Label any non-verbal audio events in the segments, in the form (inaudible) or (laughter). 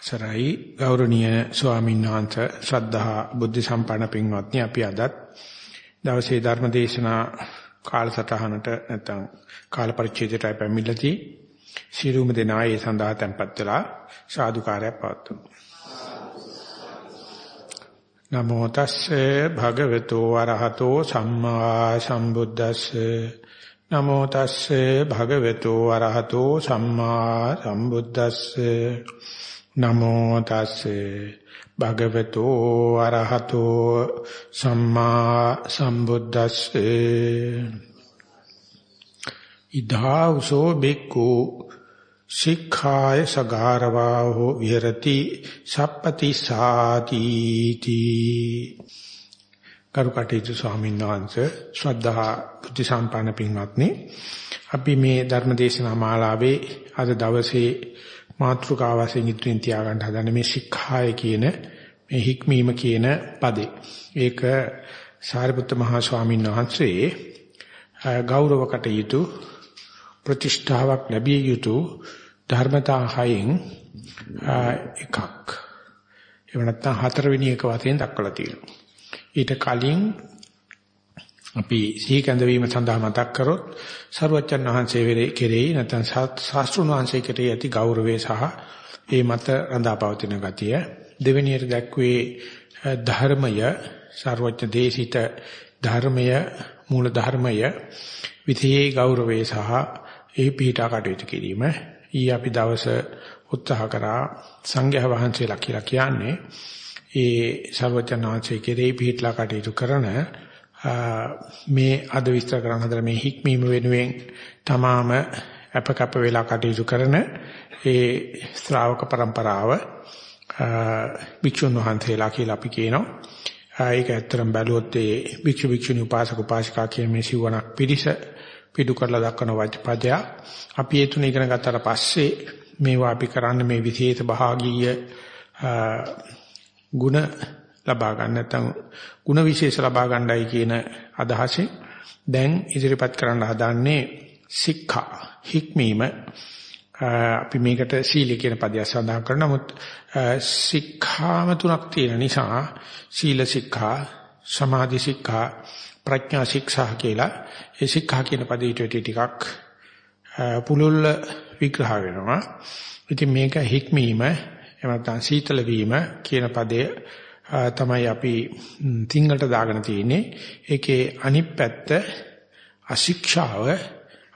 සරයි ගෞරවනීය ස්වාමීන් වහන්සේ ශ්‍රද්ධා බුද්ධ සම්පන්න පින්වත්නි අපි අදත් දවසේ ධර්ම දේශනා කාලසටහනට නැත්නම් කාල පරිච්ඡේදයට පැමිණිලාදී ශිරුම දෙනා ඒ සඳහා tempත් වෙලා සාදුකාරයක් පවතුමු නමෝ තස්සේ භගවතු වරහතෝ සම්මා සම්බුද්දස්සේ. නමෝ තස්සේ භගවතු වරහතෝ සම්මා සම්බුද්දස්සේ. නමෝ තස්සේ භගවතු අරහතෝ සම්මා සම්බුද්දස්සේ. ඉදාවසෝ බික්ඛු සික්ඛාය සගාරවා හෝ විහෙරති සප්පති සාති තී කරුකටේතු ස්වාමීන් වහන්සේ ශ්‍රද්ධා බුද්ධ සම්පන්න පින්වත්නි අපි මේ ධර්ම දේශනා මාලාවේ අද දවසේ මාත්‍රිකාව වශයෙන් ඉදිරියෙන් තියාගන්න හදන මේ ශික්ෂාය කියන මේ හික්මීම කියන පදේ. ඒක සාරිපුත්ත මහා ස්වාමීන් වහන්සේ ගෞරව කටයුතු ප්‍රතිෂ්ඨාවක් ලැබිය යුතු ධර්මතා හයෙන් එකක්. ඒ වෙනත්නම් හතරවෙනි එක වශයෙන් දක්වලා තියෙනවා. ඊට කලින් අපි සිහි කැඳවීම සඳහා මතක් කරොත් සරුවච්චන් වහන්සේ වෙරේ කෙරෙහි නැත්නම් ශාස්ත්‍රුන් වහන්සේ කෙරෙහි ඇති ගෞරවය සහ ඒ මත රඳාපවතින ගතිය දෙවෙනියට දැක්වේ ධර්මය සර්වඥ දේශිත ධර්මය මූල ධර්මය විතේ ගෞරවය සහ ඒ පිටා කටයුතු කිරීම. ඊ අපි දවස උත්සාහ කරා සංඝයා වහන්සේලා කියලා කියන්නේ ඒ සර්වඥාන්සේ කෙරෙහි පිටලා කටයුතු කරන මේ අද විස්තර කරන්න හදලා මේ හික්මීම වෙනුවෙන් තමාම අපකප වෙලා කටයුතු කරන ඒ ශ්‍රාවක પરම්පරාව භික්ෂුන් වහන්සේලා කියලා අපි කියනවා. ඒක ඇත්තටම බැලුවොත් ඒ භික්ෂු භික්ෂුණී උපාසක උපාසිකා කියන මේ සිවණක් පිරිස පිටු කරලා දක්වන වචපදය අපි ඒ තුන ඉගෙන ගත්තට පස්සේ මේවා අපි කරන්න මේ විශේෂ භාගීය ಗುಣ ලබා ගන්න නැත්නම් ಗುಣ විශේෂ ලබා ගන්නයි කියන අදහසෙන් දැන් ඉදිරිපත් කරන්න හදාන්නේ සික්ඛා හික්මීම අපි මේකට සීල කියන පදය සඳහන් කරන නමුත් සික්ඛාම තුනක් තියෙන නිසා සීල සික්ඛා සමාධි සික්ඛා ප්‍රඥා ශික්ෂා කියලා ඒ සික්ඛා කියන පදයට ටිකක් පුලුල් විග්‍රහ වෙනවා. ඉතින් මේක හික්මීම එහෙම නැත්නම් සීතල වීම කියන පදයේ තමයි අපි සිංහලට දාගෙන තියෙන්නේ. ඒකේ අනිත් පැත්ත අශික්ෂාව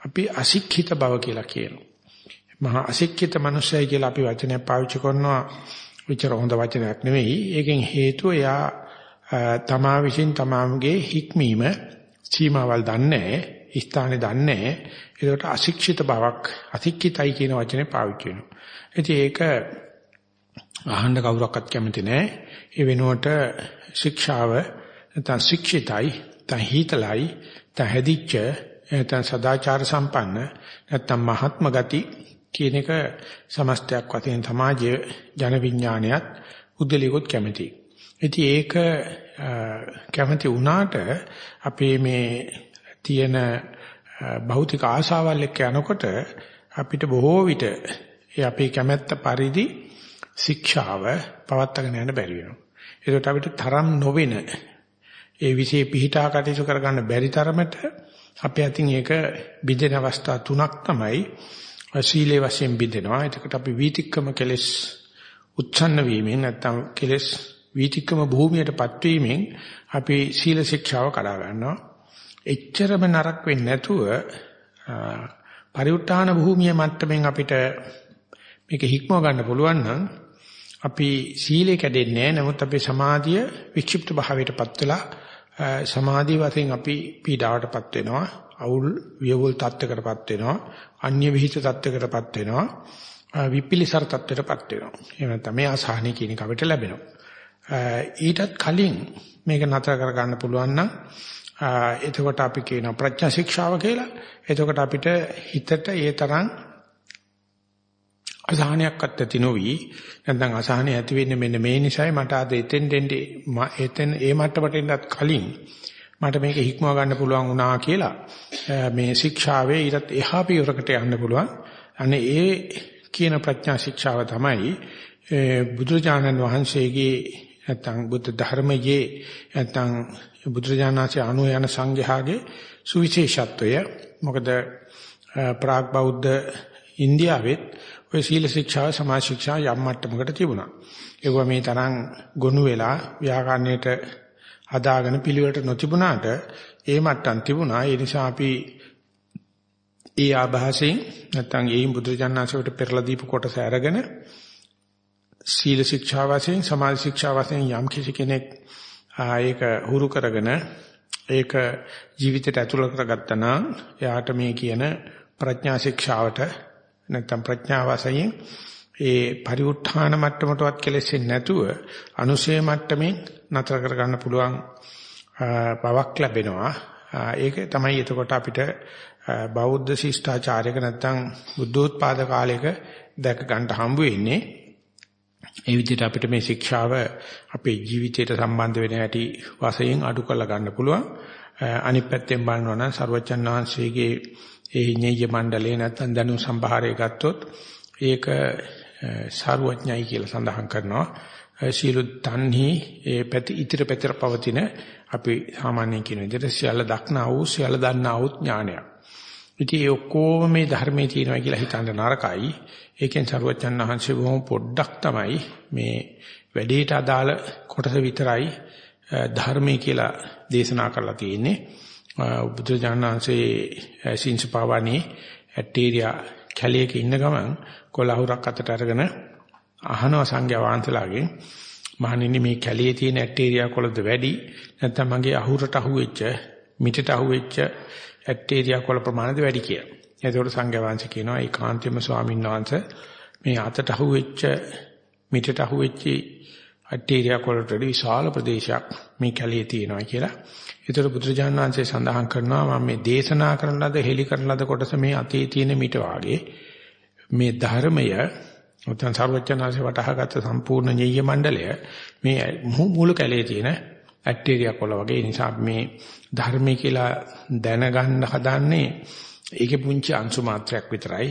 අපි අශික්ෂිත බව කියලා කියනවා. මහා අශික්ෂිත මනුස්සයයි කියලා අපි වචනයක් පාවිච්චි කරනවා. විචාර හොඳ වචනයක් නෙවෙයි. ඒකෙන් හේතුව එයා තමා විසින් තමාගේ හික්මීම සීමාවල් දන්නේ ස්ථානේ දන්නේ ඒකට අශික්ෂිත බවක් අශික්ෂිතයි කියන වචනේ පාවිච්චි වෙනවා. ඉතින් ඒක අහන්න කවුරක්වත් කැමති නැහැ. ඒ වෙනුවට ශික්ෂාව නැත්නම් ශික්ෂිතයි, නැත්නම් හීතලයි, නැත්නම් හැදිච්ච, නැත්නම් සදාචාර සම්පන්න, නැත්නම් මහත්ම ගති කියන එක සමස්තයක් වශයෙන් සමාජයේ ජන විඥානයත් උද්දලියකොත් කැමති. ඉතින් ඒක කැමති වුණාට අපේ මේ තියෙන භෞතික ආශාවල් එක්ක යනකොට අපිට බොහෝ විට ඒ අපේ කැමැත්ත පරිදි ශික්ෂාව පවත්වාගෙන යන්න බැරි වෙනවා. ඒකට අපිට තරම් නොවෙන ඒ વિશે පිහිටා කටයුතු කරගන්න බැරි තරමට අපේ අතින් ඒක බිඳෙන අවස්ථා තුනක් තමයි සීලේ වශයෙන් බිඳෙනවා. එතකොට අපි වීතික්කම කෙලස් උච්ඡන්න වීමෙන් නැත්නම් කෙලස් වීතික්කම භූමියටපත් වීමෙන් අපි සීල ශික්ෂාව කඩා ගන්නවා. එච්චරම නරක වෙන්නේ නැතුව පරිඋත් ทาน භූමිය මට්ටමින් අපිට මේක හික්මව ගන්න පුළුවන් නම් අපි සීලේ කැඩෙන්නේ නැහැ. නමුත් අපේ සමාධිය වික්ෂිප්ත භාවයටපත් වෙලා සමාධිය වශයෙන් අපි පීඩාවටපත් වෙනවා. අවුල් වියවුල් තත්ත්වයකටපත් වෙනවා. අන්‍ය විහිිත තත්ත්වයකටපත් වෙනවා. විපිලිසර තත්ත්වයකටපත් වෙනවා. එහෙම නැත්නම් මේ අසහනී කියන එක අපිට ලැබෙනවා. ඊටත් කලින් මේක නතර කර ගන්න පුළුවන් නම් එතකොට අපි කියනවා ප්‍රඥා ශික්ෂාව කියලා. එතකොට අපිට හිතට ඒ තරම් අසහනයක්වත් ඇති නොවි. නැත්නම් අසහනය ඇති වෙන්නේ මෙන්න මේ නිසායි මට අද එතෙන් දෙන්නේ එතෙන් ඒ මට්ටමට එන්නත් කලින් මට මේක හික්මව ගන්න පුළුවන් වුණා කියලා මේ ශික්ෂාවේ ඊටත් එහා පියවරකට යන්න පුළුවන්. අනේ ඒ කියන ප්‍රඥා ශික්ෂාව තමයි බුදුරජාණන් වහන්සේගේ නැත්නම් බුද්ධ ධර්මයේ නැත්නම් බුදුරජාණන්සේ අනු යන සංඝයාගේ සුවිශේෂත්වය. මොකද ප්‍රාග් බෞද්ධ ඉන්දියාවෙත් ඔය සීල ශික්ෂාව සමාජ ශික්ෂා යම් මට්ටමකට තිබුණා. ඒවා මේ තරම් ගොනු වෙලා ව්‍යාකරණයට හදාගෙන පිළිවෙලට නොතිබුණාට ඒ මට්ටම් තිබුණා. ඒ නිසා අපි ඒ ආభాසයෙන් නැත්නම් ඒ බුදුරජාණන්සේට පෙරලා දීපු කොටස අරගෙන සීල ශික්ෂා වශයෙන් සමාධි ශික්ෂා වශයෙන් යම් කිසි කෙනෙක් ඒක හුරු කරගෙන ඒක ජීවිතයට ඇතුළත කරගත්තා නම් එයාට මේ කියන ප්‍රඥා ශික්ෂාවට නැත්නම් ප්‍රඥාව වශයෙන් ඒ පරිඋත්ථාන මට්ටමටවත් කෙලෙසෙන්නේ නැතුව අනුශේ මට්ටමින් නතර කර ගන්න පුළුවන් බවක් ලැබෙනවා. ඒක තමයි එතකොට අපිට බෞද්ධ ශිෂ්ටාචාරයක නැත්නම් බුද්ධෝත්පාද කාලයක දැක ගන්න හම්බ වෙන්නේ. ඒ විදිහට අපිට මේ ශික්ෂාව අපේ ජීවිතයට සම්බන්ධ වෙන හැටි වශයෙන් අඩු කරලා ගන්න පුළුවන්. අනිත් පැත්තෙන් බලනවා නම් සර්වචන් වහන්සේගේ ඒ ඤෙය්‍ය මණ්ඩලේ නැත්නම් දනු සම්භාරය ගත්තොත් ඒක සාරුවඥයි කියලා සඳහන් කරනවා. සීලු තන්හි ඒ පැති ඉතිර පැතිර පවතින අපි සාමාන්‍යයෙන් කියන විදිහට සියල්ල දක්නා වූ සියල්ල දන්නා වූ ඥානයක්. ඉතින් ඒ ඔක්කොම මේ ධර්මයේ තියෙනවා කියලා හිතන්න නරකයි. ඒකෙන් සරුවචන් වහන්සේ බොහොම පොඩ්ඩක් තමයි මේ වැඩේට අදාළ කොටස විතරයි ධර්මයේ කියලා දේශනා කරලා තියෙන්නේ. බුදුජානනාංශයේ සින්සපාවණී ඇටීරියා කැලේක ඉන්න ගමන් කොළහුරක් අතට අරගෙන අහනවා සංඝයා වහන්සේලාගෙන් මහණෙනි මේ කැලේ තියෙන ඇටීරියා කොළද වැඩි නැත්නම් මගේ අහුරට අහුවෙච්ච මිටට අහුවෙච්ච ඇටීරියා කොළ ප්‍රමාණයද වැඩි කියලා. එතකොට සංඝයා වහන්සේ කියනවා ඒකාන්තයෙන්ම ස්වාමීන් වහන්සේ මේ අතට අහුවෙච්ච මිටට අහුවෙච්ච ඇටීරියා කොළට විශාල ප්‍රදේශයක් මේ කැලේ තියෙනවා කියලා. ඒතර බුදුරජාණන් වහන්සේ සඳහන් කරනවා මම මේ දේශනා කරන ලද හෙලි කරන ලද කොටස මේ අතේ තියෙන මිට වාගේ මේ ධර්මය උතන් සර්වඥාන්සේ වටහාගත්ත සම්පූර්ණ ඤෙය්‍ය මණ්ඩලය මේ මුළු කැලේ තියෙන ඇක්ටීරියා කොළ වගේ නිසා මේ ධර්මය කියලා දැනගන්න හදන්නේ ඒකේ පුංචි අංශු මාත්‍රයක් විතරයි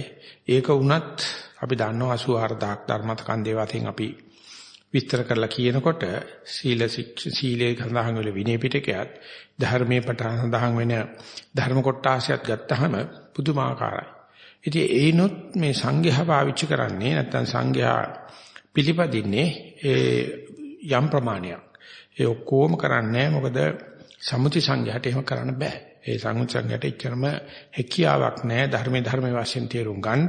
ඒක වුණත් අපි දන්නවා 84000ක් ධර්මතකන් දේවාතෙන් අපි විස්තර කරලා කියනකොට සීල සීලේ සඳහන් වෙල විනය පිටකයත් ධර්මයේ පටන් සඳහන් වෙන ධර්ම කොටාසියත් ගත්තාම පුදුමාකාරයි. ඉතින් ඒනොත් මේ සංඝයා පාවිච්චි කරන්නේ නැත්නම් සංඝයා පිළිපදින්නේ ඒ යම් ප්‍රමාණයක්. ඒ ඔක්කොම කරන්නේ මොකද සමුති සංඝයාට එහෙම කරන්න බෑ. ඒ සමුති සංඝයාට එච්චරම හැකියාවක් නැහැ ධර්මයේ ධර්මයේ වශයෙන් තේරුම් ගන්න.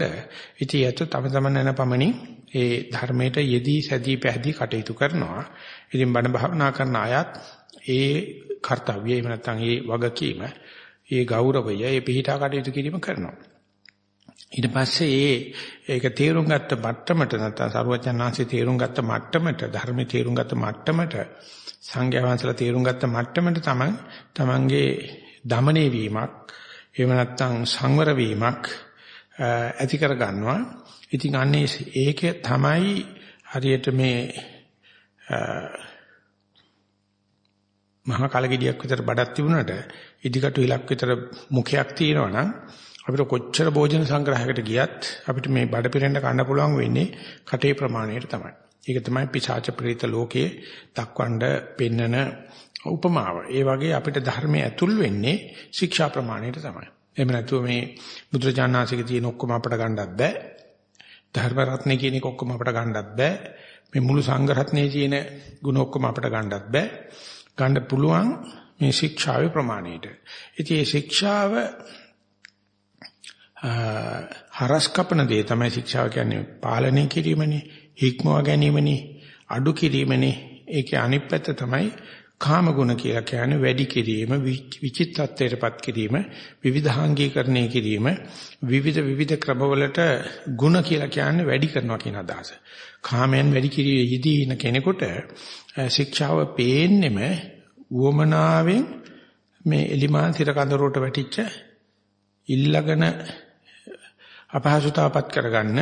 ඉතින් ඒත් තම තමන් යන පමණින් ඒ ධර්මයට යෙදී සැදී පැහැදී කටයුතු කරනවා. ඉතින් බණ භාවනා කරන අයත් ඒ කාර්යය එහෙම නැත්නම් ඒ වගකීම, ඒ ගෞරවය, ඒ පිහිටා කටයුතු කිරීම කරනවා. ඊට පස්සේ ඒ ඒක තේරුම් ගත්ත මට්ටමට නැත්නම් සරුවචනාංශේ තේරුම් ගත්ත මට්ටමට ධර්මයේ තේරුම් ගත්ත මට්ටමට සංඝයා වහන්සේලා තේරුම් ගත්ත මට්ටමට තමයි තමන්ගේ දමණය වීමක් එහෙම නැත්නම් සංවර වීමක් ඇති කර ගන්නවා ඉතින් අන්නේ ඒකේ තමයි හරියට මේ මහා කලගෙඩියක් විතර බඩක් තිබුණාට ඉදිකටු ඉලක් විතර මුඛයක් තියෙනවා නම් අපිට කොච්චර භෝජන සංග්‍රහයකට ගියත් අපිට මේ බඩ පිරෙන්න කන්න පුළුවන් වෙන්නේ කටේ ප්‍රමාණයට තමයි. ඒක තමයි පිසාච ප්‍රේත ලෝකයේ දක්වන්න පෙන්නන උපමාව. ඒ වගේ අපිට ධර්මයේ ඇතුල් වෙන්නේ ශික්ෂා ප්‍රමාණයට තමයි. එහෙම නැතුව මේ බුදුරජාණන්සේගේ තියෙන ඔක්කොම අපට ගන්නත් බෑ. ධර්ම රත්නේ කියන එක ඔක්කොම අපට ගන්නත් බෑ. මේ මුළු සංඝ රත්නේ තියෙන ගුණ ඔක්කොම අපට ගන්නත් බෑ. ගන්න පුළුවන් මේ ශික්ෂාවේ ප්‍රමාණයට. ඉතින් මේ ශික්ෂාව හරස් කපන දේ තමයි ශික්ෂාව කියන්නේ පාලනය කිරීමනේ, හික්මවා ගැනීමනේ, අඩු කිරීමනේ. ඒකේ අනිත් පැත්ත තමයි කාම ගුණ කියලා කියන්නේ වැඩි කිරීම විචිත්තත්වයටපත් කිරීම විවිධාංගීකරණය කිරීම විවිධ විවිධ ක්‍රමවලට ගුණ කියලා කියන්නේ වැඩි කරනවා කියන අදහස. කාමයන් වැඩි කිරීමේ යෙදී ඉන කෙනෙකුට ශික්ෂාව පේන්නෙම උවමනාවෙන් මේ එලිමාන් සිර කඳරුවට වැටිච්ච ඉල්ලගෙන අපහසුතාවපත් කරගන්න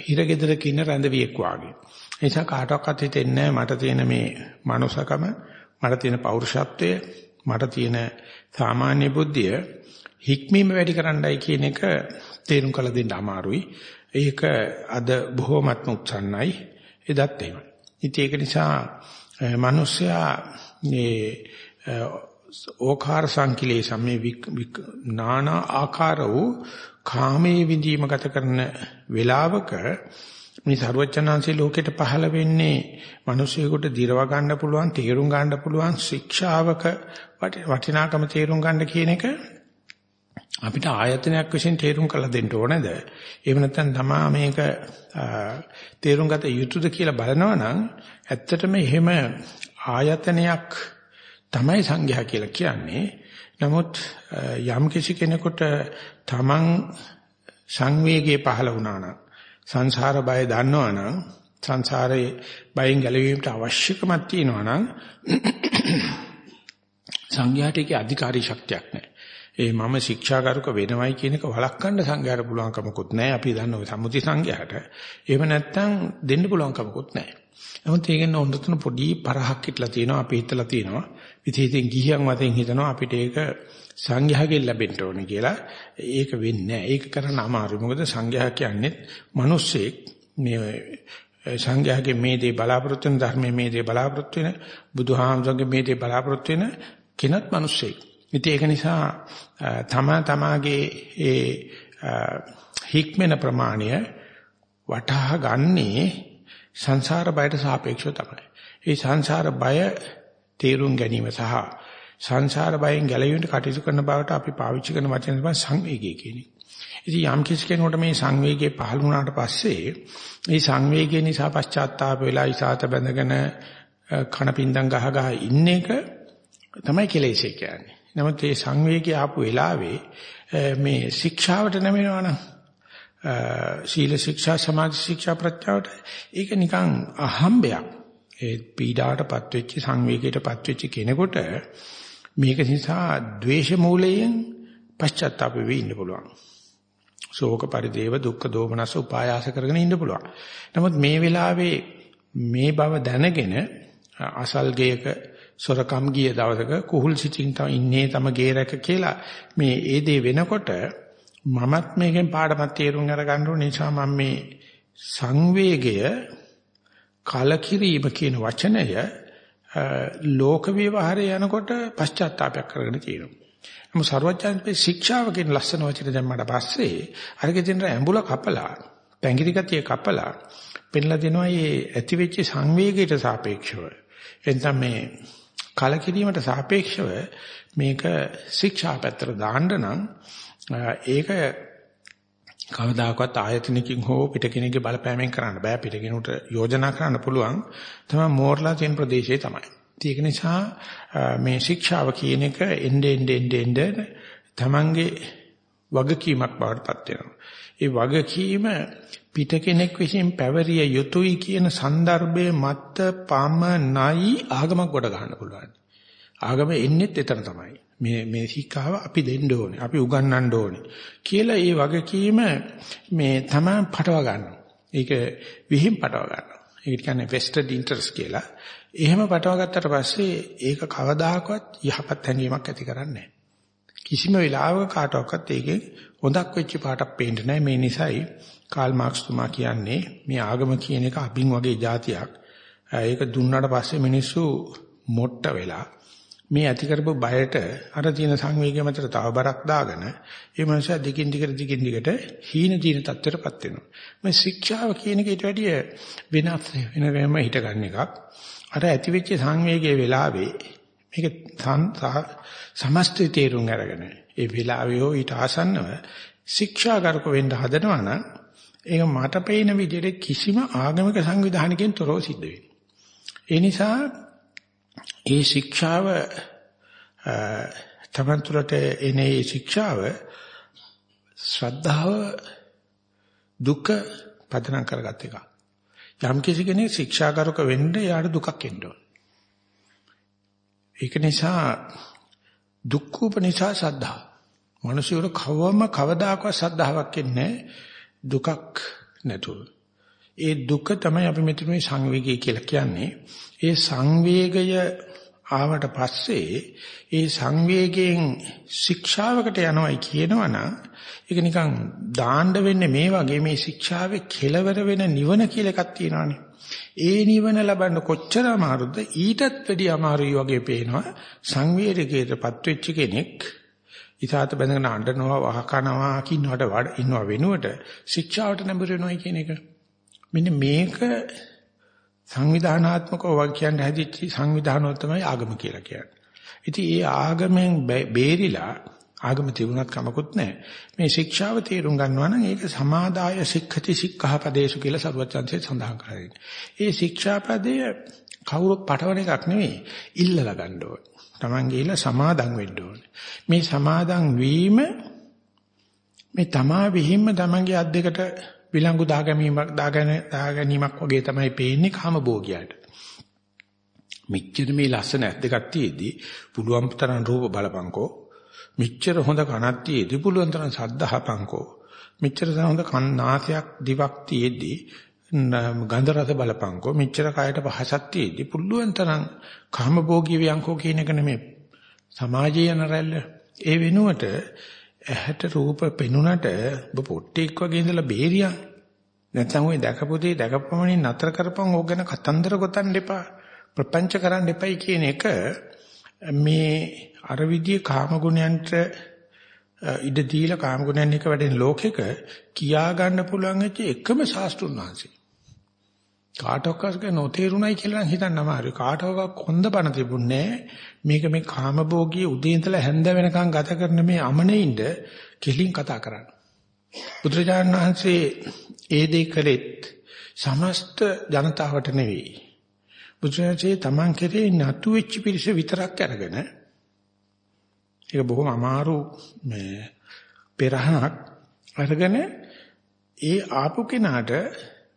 හිරගෙදරක ඉන්න රැඳවියෙක් වාගේ. ඒ නිසා කාටවත් හිතෙන්නේ මට තියෙන මේ මනුසකම, මට තියෙන පෞරුෂත්වය, මට තියෙන සාමාන්‍ය බුද්ධිය හික්මීම වැඩි කරන්නයි කියන එක තේරුම් කළ දෙන්න අමාරුයි. ඒක අද බොහෝමත්ම උත්සන්නයි එදත් එහෙමයි. ඉතින් ඒක නිසා මිනිස්සයා මේ ඕකාර සංකිලේශම් මේ නානා ආකාර වූ කාමයේ විඳීම ගත කරන වේලාවක මේ ਸਰවචනාංශේ ලෝකෙට පහළ වෙන්නේ මිනිසෙකුට දිරව ගන්න පුළුවන් තේරුම් ගන්න පුළුවන් ශික්ෂාවක වටිනාකම තේරුම් ගන්න කියන එක අපිට ආයතනයක් වශයෙන් තේරුම් කරලා දෙන්න ඕනද? එහෙම නැත්නම් තමා මේක තේරුම් ගත යුතුද කියලා බලනවා නම් ඇත්තටම එහෙම ආයතනයක් තමයි සංඝයා කියලා කියන්නේ. නමුත් යම් කිසි කෙනෙකුට තමන් සංවේගයේ පහළ වුණා නම් සංසාර බය දන්නවනම් සංසාරේ බයෙන් ගැලවීමට අවශ්‍යකමක් තියෙනවා නම් සංඝයාට ඒකේ අධිකාරී ශක්තියක් නැහැ. ඒ මම ශික්ෂාගාරක වෙනවයි කියන එක වළක්වන්න සංඝයාට පුළුවන් කමකුත් නැහැ. අපි දන්න ඔය සම්මුති සංඝයාට. එහෙම නැත්නම් දෙන්න පුළුවන් කමකුත් නැහැ. නමුත් ඒකෙන් හොඳටම පොඩි පරහක් හිටලා තියෙනවා. අපි හිතලා තියෙනවා. විශේෂයෙන් ගිහියන් වශයෙන් හිතනවා අපිට ඒක සංඝයාගෙන් ලැබෙන්න ඕනේ කියලා. ඒක වෙන්නේ නැහැ. ඒක කරන්න අමාරුයි. මොකද සංඝයා කියන්නේ මිනිස්සෙක් මේ සංඝයාගේ මේ දේ බලාපොරොත්තු වෙන ධර්මයේ මේ දේ බලාපොරොත්තු වෙන බුදුහාමුදුරගේ මේ දේ බලාපොරොත්තු වෙන කෙනත් මිනිස්සෙක්. ඉතින් ඒක නිසා තමා තමාගේ ඒ හික්මන ප්‍රමාණය වටහා ගන්නේ සංසාර බයට සාපේක්ෂව තමයි. ඒ සංසාර බය තේරුම් ගැනීම සහ සංසාර බයෙන් ගැලවීමට කටයුතු කරන බවට අපි පාවිච්චි කරන වචන තමයි සංවේගය කියන්නේ. ඉතින් යම් කිසි කෙනෙකුට මේ සංවේගය පහළ වුණාට පස්සේ මේ සංවේගය නිසා පශ්චාත්තාප වෙලා ඉසాత බැඳගෙන කණපින්දම් ගහ ගහ ඉන්න එක තමයි කෙලෙස් කියන්නේ. නමුත් මේ සංවේගය ආපු වෙලාවේ මේ ශික්ෂාවට නැමෙනවනම් සීල ශික්ෂා සමාධි ශික්ෂා ප්‍රත්‍යාවට ඒක නිකන් අහම්බයක්. ඒ පීඩාවටපත් වෙච්ච සංවේගයටපත් වෙච්ච කෙනෙකුට මේක නිසා ද්වේෂ මූලයෙන් පශ්චාත්තාප වෙවි ඉන්න පුළුවන්. ශෝක පරිදේව දුක්ඛ දෝමනස උපායාස කරගෙන ඉන්න පුළුවන්. නමුත් මේ වෙලාවේ මේ බව දැනගෙන අසල්ගයක සොරකම් ගිය දවසක කුහුල් සිටින් තම ඉන්නේ තම ගේරක කියලා මේ ඒ දේ වෙනකොට මමත් මේකෙන් පාඩමක් තේරුම් අරගන්න ඕන නිසා මම මේ සංවේගය කලකිරීම කියන වචනය ලෝක විවහාරය යනකොට පශ්චාත්තාවයක් කරගෙන තියෙනවා. නමුත් ਸਰවඥාන්සේ ශික්ෂාව කියන ලස්සන වචන දැම්මට පස්සේ අරගෙන දෙන ඇඹුල කපලා, පැංගිරි ගතිය කපලා පෙන්ලා දෙනවා මේ ඇති වෙච්ච සංවේගයට සාපේක්ෂව. එතන මේ කලකිරීමට සාපේක්ෂව මේක ශික්ෂා පැත්තට දාන්න නම් ඒක කවදාකවත් ආයතනකින් හෝ පිටකෙනෙක්ගේ බලපෑමෙන් කරන්න බෑ පිටකෙනුට යෝජනා කරන්න පුළුවන් තමයි මෝරලා තියෙන ප්‍රදේශය තමයි. ඒක නිසා මේ ශික්ෂාව කියන එක එnde end end end තමන්ගේ වගකීමක් බවටපත් වෙනවා. ඒ වගකීම පිටකෙනෙක් විසින් පැවරිය යුතුයි කියන સંદર્ભයේ මත පමණයි ආගමක් ගොඩ ගන්න පුළුවන්. ආගම එන්නේත් එතන තමයි. මේ මේ ශික්ෂාව අපි දෙන්න ඕනේ. අපි උගන්වන්න ඕනේ. කියලා ඒ වගකීම මේ තමයි පටව ගන්නවා. ඒක විහිම් පටව ගන්නවා. ඒක කියන්නේ vested interest කියලා. එහෙම පටව ගත්තට පස්සේ ඒක කවදාකවත් යහපත් හැඟීමක් ඇති කරන්නේ කිසිම වෙලාවක කාටවත් ඒකේ හොඳක් වෙච්ච පාටක් පේන්නේ නැහැ. මේ නිසායි කාල් මාක්ස් තුමා කියන්නේ මේ ආගම කියන එක අබින් වගේ જાතියක්. ඒක දුන්නාට පස්සේ මිනිස්සු මොට්ට වෙලා මේ ඇති කරපු බයට අර තියෙන සංවේගය මතට තව බරක් දාගෙන ඒ මනුස්සයා දිගින් දිගට දිගින් දිගට හීන දීන තත්ත්වයටපත් වෙනවා. මේ ශික්ෂාව කියන එක ඊට වැඩිය වෙනස් වෙන වෙනම හිට ගන්න එකක්. අර ඇති වෙච්ච සංවේගයේ වෙලාවේ මේක සමස්ත තේරුම් අරගෙන ඒ වෙලාවේ හෝ ඊට ආසන්නව ශික්ෂාගාරක වෙන්න හදනවා නම් ඒක මට පේන විදිහට කිසිම ආගමික සංවිධානයකින් තොරව සිද්ධ වෙන්නේ. ඒ නිසා ඒ ශික්ෂාව තමන් තුළට එන ඒ ශික්ෂාව ශ්‍රද්ධාව දුක පදනම් කරගත් එක. යම් කිසි කෙනෙක් ශික්ෂාකාරක වෙන්න යාට දුකක් එන්න ඕන. ඒක නිසා දුක්ඛ උපනිෂා සද්ධා. මිනිසුර කවම කවදාකවත් සද්ධාාවක් එන්නේ දුකක් නැතුව. ඒ දුක තමයි අපි මෙතන මේ සංවේගය කියලා කියන්නේ. ඒ සංවේගය ආවට පස්සේ ඒ සංවේගයෙන් ශික්ෂාවකට යනවයි කියනවනම් ඒක නිකන් දාන්න වෙන්නේ මේ වගේ මේ ශික්ෂාවේ කෙලවර වෙන නිවන කියලා එකක් තියෙනවානේ. ඒ නිවන ලබන්න කොච්චර අමාරුද ඊටත් වැඩි අමාරුයි වගේ පේනවා සංවේගයකටපත් වෙච්ච කෙනෙක් ඉතාලත බැඳගෙන අඬනවා වහකනවා කින්නවට වඩ ඉන්නව වෙනුවට ශික්ෂාවට නැඹුරු වෙනවා කියන එක. මෙන්න මේක සංවිධානාත්මකව වගේ කියන්නේ හැදිච්ච සංවිධානවල තමයි ආගම කියලා කියන්නේ. ඉතින් ඒ ආගමෙන් බේරිලා ආගම තිබුණත් කමකුත් නැහැ. මේ ශික්ෂාව තේරුම් ගන්නවා නම් ඒක සමාදාය සික්ඛති සික්ඛාපදේශු කියලා සරුවචන්සේ සඳහන් කරලා ඒ ශික්ෂාපදය කවුරුත් පටවන එකක් නෙවෙයි. ඉල්ලලා ගන්න ඕනේ. Taman ගිහිලා සමාදන් වෙන්න ඕනේ. මේ සමාදන් වීම මේ තමා විහිම්ම තමන්ගේ අත් දෙකට විලංගු දාගැනීමක් දාගෙන දාගැනීමක් වගේ තමයි පේන්නේ කාම භෝගියාට. මෙච්චර මේ ලස්සන ඇස් දෙකක් තියේදී පුළුවන් තරම් රූප බලපංකෝ. මෙච්චර හොඳ කනක් තියේදී පුළුවන් තරම් ශබ්ද අහපංකෝ. මෙච්චර හොඳ කන් නාසයක් දිවක් තියේදී ගන්ධ රස බලපංකෝ. මෙච්චර කයට පහසක් තියේදී පුළුවන් තරම් කාම භෝගී වියංකෝ කියන එක නෙමෙයි. සමාජීය නරැල්ල. ඒ වෙනුවට ඇහැට රූප පෙනුනට ඔබ පොට්ටෙක් වගේ ඉඳලා බේරියන්. නැත්නම් ওই දැකපු දේ දැකපමණින් නතර කරපන් ඕක ගැන කතන්දර ගොතන්න එපා. ප්‍රපංච කරන්න එපයි කියන එක මේ අර විදිහේ කාම ගුණයන්ට ඉඩ දීලා කාම ගුණයන් එක වැඩෙන ලෝකෙක කියා ගන්න පුළුවන් වෙච්ච එකම ශාස්ත්‍රුන් වහන්සේ. කාටවත් නොතේරුණයි කියලා හිතන්න අමාරුයි. කාටවත් කොන්ද බන තිබුණේ මේක මේ කාමභෝගී උදේ ඉඳලා හැන්ද වෙනකන් ගත කරන මේ අමනෙයින්ද කෙලින් කතා කරන්න. බුදුරජාණන් වහන්සේ ඒ දේ කළෙත් සමස්ත ජනතාවට නෙවෙයි. බුදුරජාණන්සේ Taman කෙරේ නතු වෙච්ච පිරිස විතරක් අරගෙන ඒක බොහොම අමාරු මේ පෙරහනක් අරගෙන ඒ ආපු කෙනාට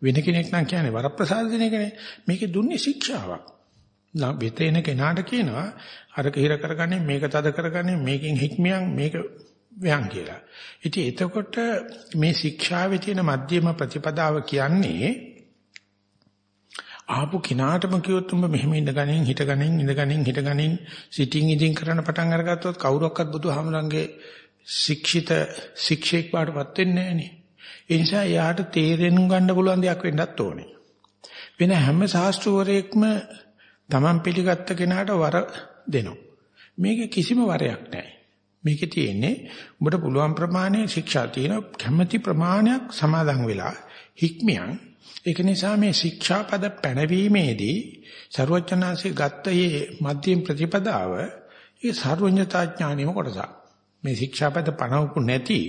වෙන කෙනෙක් නම් කියන්නේ වරප්‍රසාද දෙන එකනේ. මේකේ දුන්නේ ශික්ෂාවක්. වෙත එන කෙනාට කියනවා අරක හිර කරගන්නේ මේක තද කරගන්නේ මේකෙන් හික්මියන් මේක වයන් කියලා. ඉතින් එතකොට මේ ශික්ෂාවේ තියෙන මධ්‍යම ප්‍රතිපදාව කියන්නේ ආපු කිනාටම කිව්වොත් උඹ මෙහෙම ඉඳගනින් හිටගනින් ඉඳගනින් හිටගනින් සිටින් ඉදින් කරන්න පටන් අරගත්තොත් කවුරක්වත් බුදුහාමරංගේ ශික්ෂිත ශික්ෂෙක් වාටපත් වෙන්නේ නැහැ නේ. ඒ නිසා යාට තේරෙන්න ගන්න පුළුවන් දෙයක් වෙන්නත් ඕනේ. වෙන හැම ශාස්ත්‍රවරයෙක්ම Taman පිළිගත්ත කෙනාට වර දෙනවා. මේක කිසිම වරයක් නැහැ. මේකේ තියෙන්නේ උඹට පුළුවන් ප්‍රමාණය ශික්ෂා තියෙන කැමැති ප්‍රමාණයක් සමාදන් වෙලා හික්මියන් ඒක නිසා මේ ශික්ෂාපද පැනවීමේදී ਸਰවඥාන්සේ ගත්ත මේ මධ්‍යම ප්‍රතිපදාව ඒ සර්වඥතා ඥානෙම කොටසක්. මේ ශික්ෂාපද පනවපු නැති